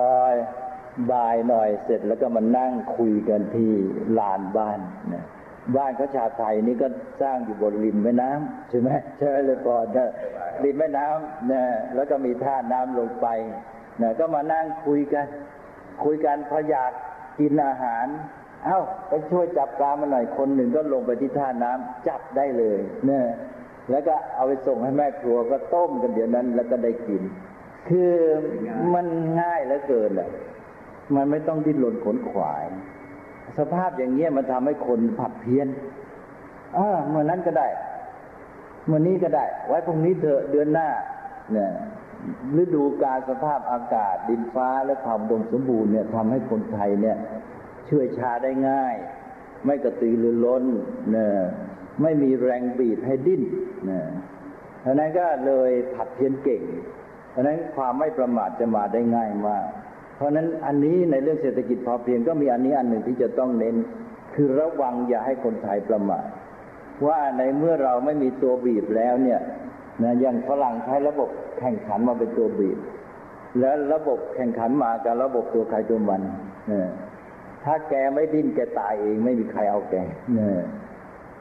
บ่ายหน่อยเสร็จแล้วก็มานั่งคุยกันที่ลานบ้านเนี่ย บ้านเขาชาไทยนี่ก็สร้างอยู่บนริมแม่น้ำใช่ไหมใช่เลยก่อนนะริมแม่น้ำนะแล้วก็มีท่าน้ำลงไปนะก็มานั่งคุยกัน คุยกันพออยากกินอาหาร เอ้าไปช่วยจับปลามาหน่อยคนหนึ่งก็ลงไปที่ท่าน้ำจับได้เลยเนี่ยแล้วก็เอาไปส่งให้แม่ครัวก็ต้มกันเดี๋ยวนั้น แล้วก็ได้กิน คือมันง่ายเหลือเกินอะมันไม่ต้องดิ้นรนขนขวาย สภาพอย่างเงี้ยมันทำให้คนผัดเพี้ยนอ่าเมื่อนั้นก็ได้เมื่อนี้ก็ได้ ไว้พรุ่งนี้เถอะเดือนหน้า เนี่ยฤดูกาลสภาพอากาศ ดินฟ้าและความดมสมบูรณ์เนี่ยทำให้คนไทยเนี่ยช่วยชาได้ง่าย ไม่กระตือรือร้นเนี่ยไม่มีแรงบีบให้ดิ้นเนี่ยเพราะนั้นก็เลยผัดเพี้ยนเก่ง เพราะนั้นความไม่ประมาทจะมาได้ง่ายมาก เพราะนั้นอันนี้ในเรื่องเศรษฐกิจพอเพียงก็มีอันนี้อันหนึ่งที่จะต้องเน้น คือระวังอย่าให้คนไทยประมาทว่าในเมื่อเราไม่มีตัวบีบแล้วเนี่ยนะอย่างฝรั่งใช้ระบบแข่งขันมาเป็นตัวบีบ แล้วระบบแข่งขันมากับระบบตัวใครตัวมันเนี่ยถ้าแกไม่ดิ้นแกตายเองไม่มีใครเอาแกเนี่ย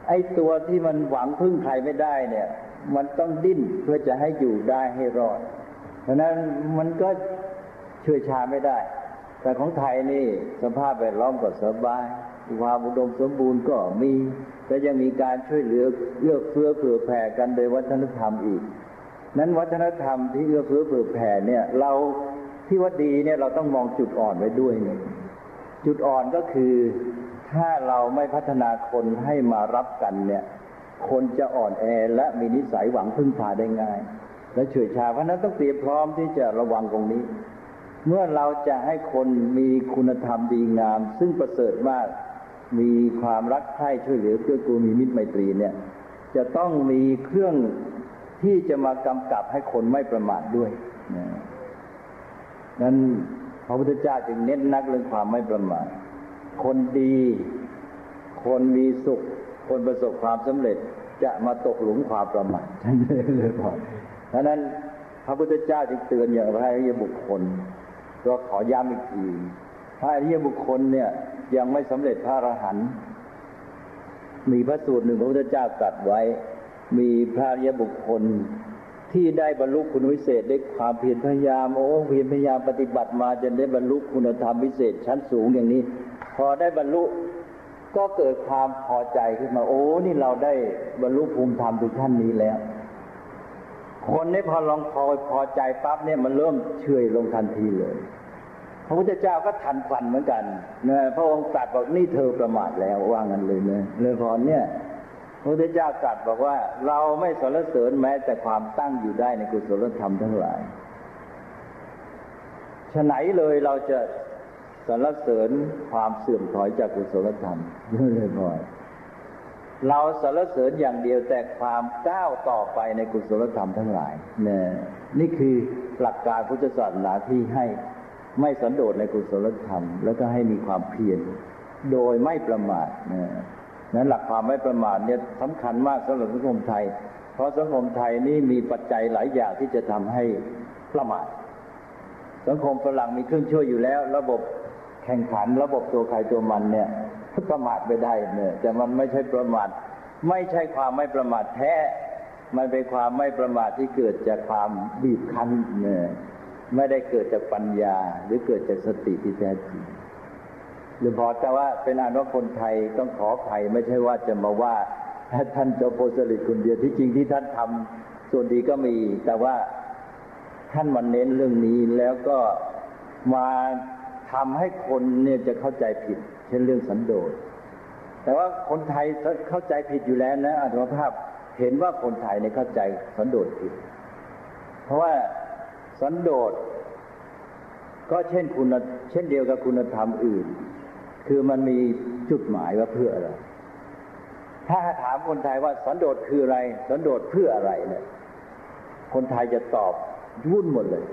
ไอ้ตัวที่มันหวังพึ่งใครไม่ได้เนี่ย มันต้องดิ้นเพื่อจะให้อยู่ได้ให้รอด เพราะนั้นมันก็ ช่วยชาไม่ได้ แต่ของไทยนี่สภาพแวดล้อมก็สบายความอุดมสมบูรณ์ก็มีและยังมีการช่วยเหลือเอื้อเฟื้อเผื่อแผ่กันโดยวัฒนธรรมอีก นั้นวัฒนธรรมที่เอื้อเฟื้อเผื่อแผ่เนี่ย เราที่ว่าดีเนี่ยเราต้องมองจุดอ่อนไว้ด้วยหนึ่งจุดอ่อนก็คือถ้าเราไม่พัฒนาคนให้มารับกันเนี่ย คนจะอ่อนแอและมีนิสัยหวังพึ่งพาได้ง่าย และเฉื่อยชาเพราะนั้นต้องเตรียมพร้อมที่จะระวังตรงนี้ เมื่อเราจะให้คนมีคุณธรรมดีงาม ซึ่งประเสริฐมาก มีความรักใคร่ช่วยเหลือเกื้อกูลมีมิตรไมตรีเนี่ย จะต้องมีเครื่องที่จะมากำกับให้คนไม่ประมาทด้วยนั้นพระพุทธเจ้าจึงเน้นนักเรื่องความไม่ประมาท คนดี คนมีสุข คนประสบความสำเร็จจะมาตกหลุมความประมาทท่านเลยพอเพราะนั้นพระพุทธเจ้าจึงเตือนอย่างไรบุคคล ก็ขอย้ำอีกทีพระอริยบุคคลเนี่ยยังไม่สำเร็จพระอรหันต์มีพระสูตรหนึ่งพระพุทธเจ้าตรัสไว้ มีพระอริยบุคคลที่ได้บรรลุคุณวิเศษด้วยความเพียรพยายามโอ้เพียรพยายามปฏิบัติมาจนได้บรรลุคุณธรรมวิเศษชั้นสูงอย่างนี้ พอได้บรรลุก็เกิดความพอใจขึ้นมา โอ้ นี่เราได้บรรลุภูมิธรรมถึงขั้นนี้แล้ว คนนี้พอลองพอพอใจปั๊บเนี่ยมันเริ่มเฉยลงทันทีเลย พระพุทธเจ้าก็ทันฟันเหมือนกันนะพระองค์ตรัสบอกนี่เธอประมาทแล้วว่างันเลยเนะเลยพอเนี่ยพระพุทธเจ้าตรัสบอกว่า เราไม่สรรเสริญแม้แต่ความตั้งอยู่ได้ในกุศลธรรมทั้งหลายฉะไหนเลยเราจะสรรเสริญความเสื่อมถอยจากกุศลธรรมเยอะเลยบ่อย เราสรรเสริญอย่างเดียวแต่ความก้าวต่อไปในกุศลธรรมทั้งหลายเนี่ยนี่คือหลักการพุทธศาสนาที่ให้ไม่สันโดษในกุศลธรรม แล้วก็ให้มีความเพียรโดยไม่ประมาทนะนั้นหลักความไม่ประมาทเนี่ยสำคัญมากสำหรับสังคมไทย เพราะสังคมไทยนี่มีปัจจัยหลายอย่างที่จะทำให้ประมาท สังคมฝรั่งมีเครื่องช่วยอยู่แล้ว ระบบแข่งขันระบบตัวใครตัวมันเนี่ย ประมาทไม่ได้เนี่ยแต่มันไม่ใช่ประมาทไม่ใช่ความไม่ประมาทแท้ มันเป็นความไม่ประมาทที่เกิดจากความบีบคั้นเนี่ยไม่ได้เกิดจากปัญญา หรือเกิดจากสติที่แท้จริงหรือพอแต่ว่าเป็นอันว่าคนไทยต้องขออภัยไม่ใช่ว่าจะมาว่าท่านเจ้าโพสลิดคนเดียวที่จริงที่ท่านทำส่วนดีก็มี แต่ว่าท่านมาเน้นเรื่องนี้แล้วก็มาทำให้คนเนี่ยจะเข้าใจผิด เช่นเรื่องสันโดษ แต่ว่าคนไทยเข้าใจผิดอยู่แล้วนะอัตภาพเห็นว่าคนไทยเนี่ยเข้าใจสันโดษผิด เพราะว่าสันโดษ ก็เช่นคุณเช่นเดียวกับคุณธรรมอื่น คือมันมีจุดหมายว่าเพื่ออะไร ถ้าถามคนไทยว่าสันโดษคืออะไร สันโดษเพื่ออะไรเนี่ยคนไทยจะตอบวุ่นหมดเลย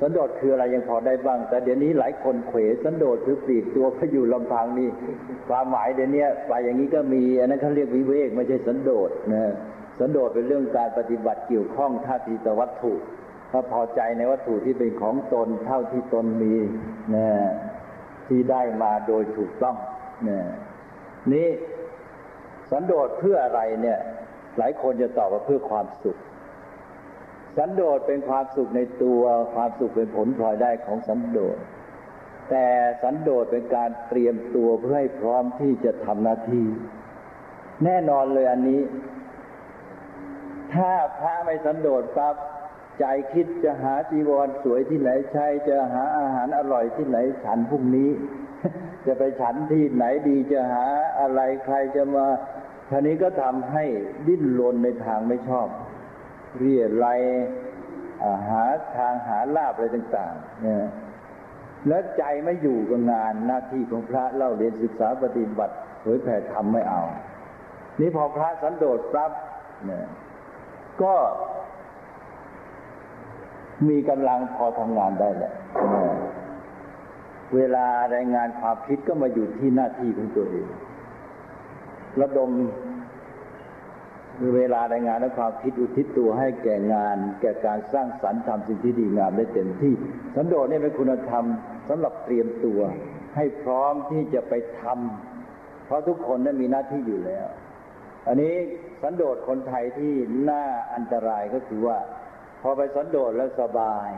สันโดษคืออะไรยังพอได้บ้าง แต่เดี๋ยวนี้หลายคนเขวสันโดษคือปลีกตัวไปอยู่ลำพังนี่ความหมายเดี๋ยวนี้ไปอย่างนี้ก็มีอันนั้นเขาเรียกวิเวกไม่ใช่สันโดษนะสันโดษเป็นเรื่องการปฏิบัติเกี่ยวข้องท่าทีต่อวัตถุถ้าพอใจในวัตถุที่เป็นของตนเท่าที่ตนมีนะที่ได้มาโดยถูกต้องนะนี่สันโดษเพื่ออะไรเนี่ย หลายคนจะตอบว่าเพื่อความสุข สันโดษเป็นความสุขในตัวความสุขเป็นผลพลอยได้ของสันโดษ แต่สันโดษเป็นการเตรียมตัวเพื่อให้พร้อมที่จะทำหน้าที่ แน่นอนเลยอันนี้ ถ้าพระไม่สันโดษปั๊บใจคิดจะหาจีวรสวยที่ไหนใช้จะหาอาหารอร่อยที่ไหนฉันพรุ่งนี้ จะไปฉันที่ไหนดีจะหาอะไรใครจะมาท่านี้ก็ทำให้ดิ้นรนในทางไม่ชอบ เรียไรหาทางหาลาบอะไรต่างๆเนี่ยแล้วใจไม่อยู่กับงานหน้าที่ของพระเล่าเรียนศึกษาปฏิบัติเผยแผ่ธรรมไม่เอา นี่พอพระสันโดษปั๊บเนี่ยก็มีกำลังพอทำงานได้แหละ เวลารายงานความคิดก็มาอยู่ที่หน้าที่ของตัวเอง ระดม เวลารายงานและความคิดอุทิศตัวให้แก่งาน แก่การสร้างสรรค์ทำสิ่งที่ดีงามได้เต็มที่ สันโดษนี่เป็นคุณธรรมสำหรับเตรียมตัว ให้พร้อมที่จะไปทำเพราะทุกคนนั้นมีหน้าที่อยู่แล้ว อันนี้สันโดษคนไทยที่น่าอันตรายก็คือว่า พอไปสันโดษแล้วสบาย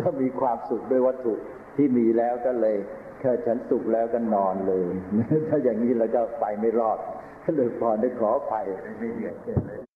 ก็มีความสุขด้วยวัตถุที่มีแล้วก็เลยแค่ฉันสุขแล้วก็นอนเลย ถ้าอย่างนี้เราก็ไปไม่รอด เลยพอได้ขอไปไม่เดือดเลย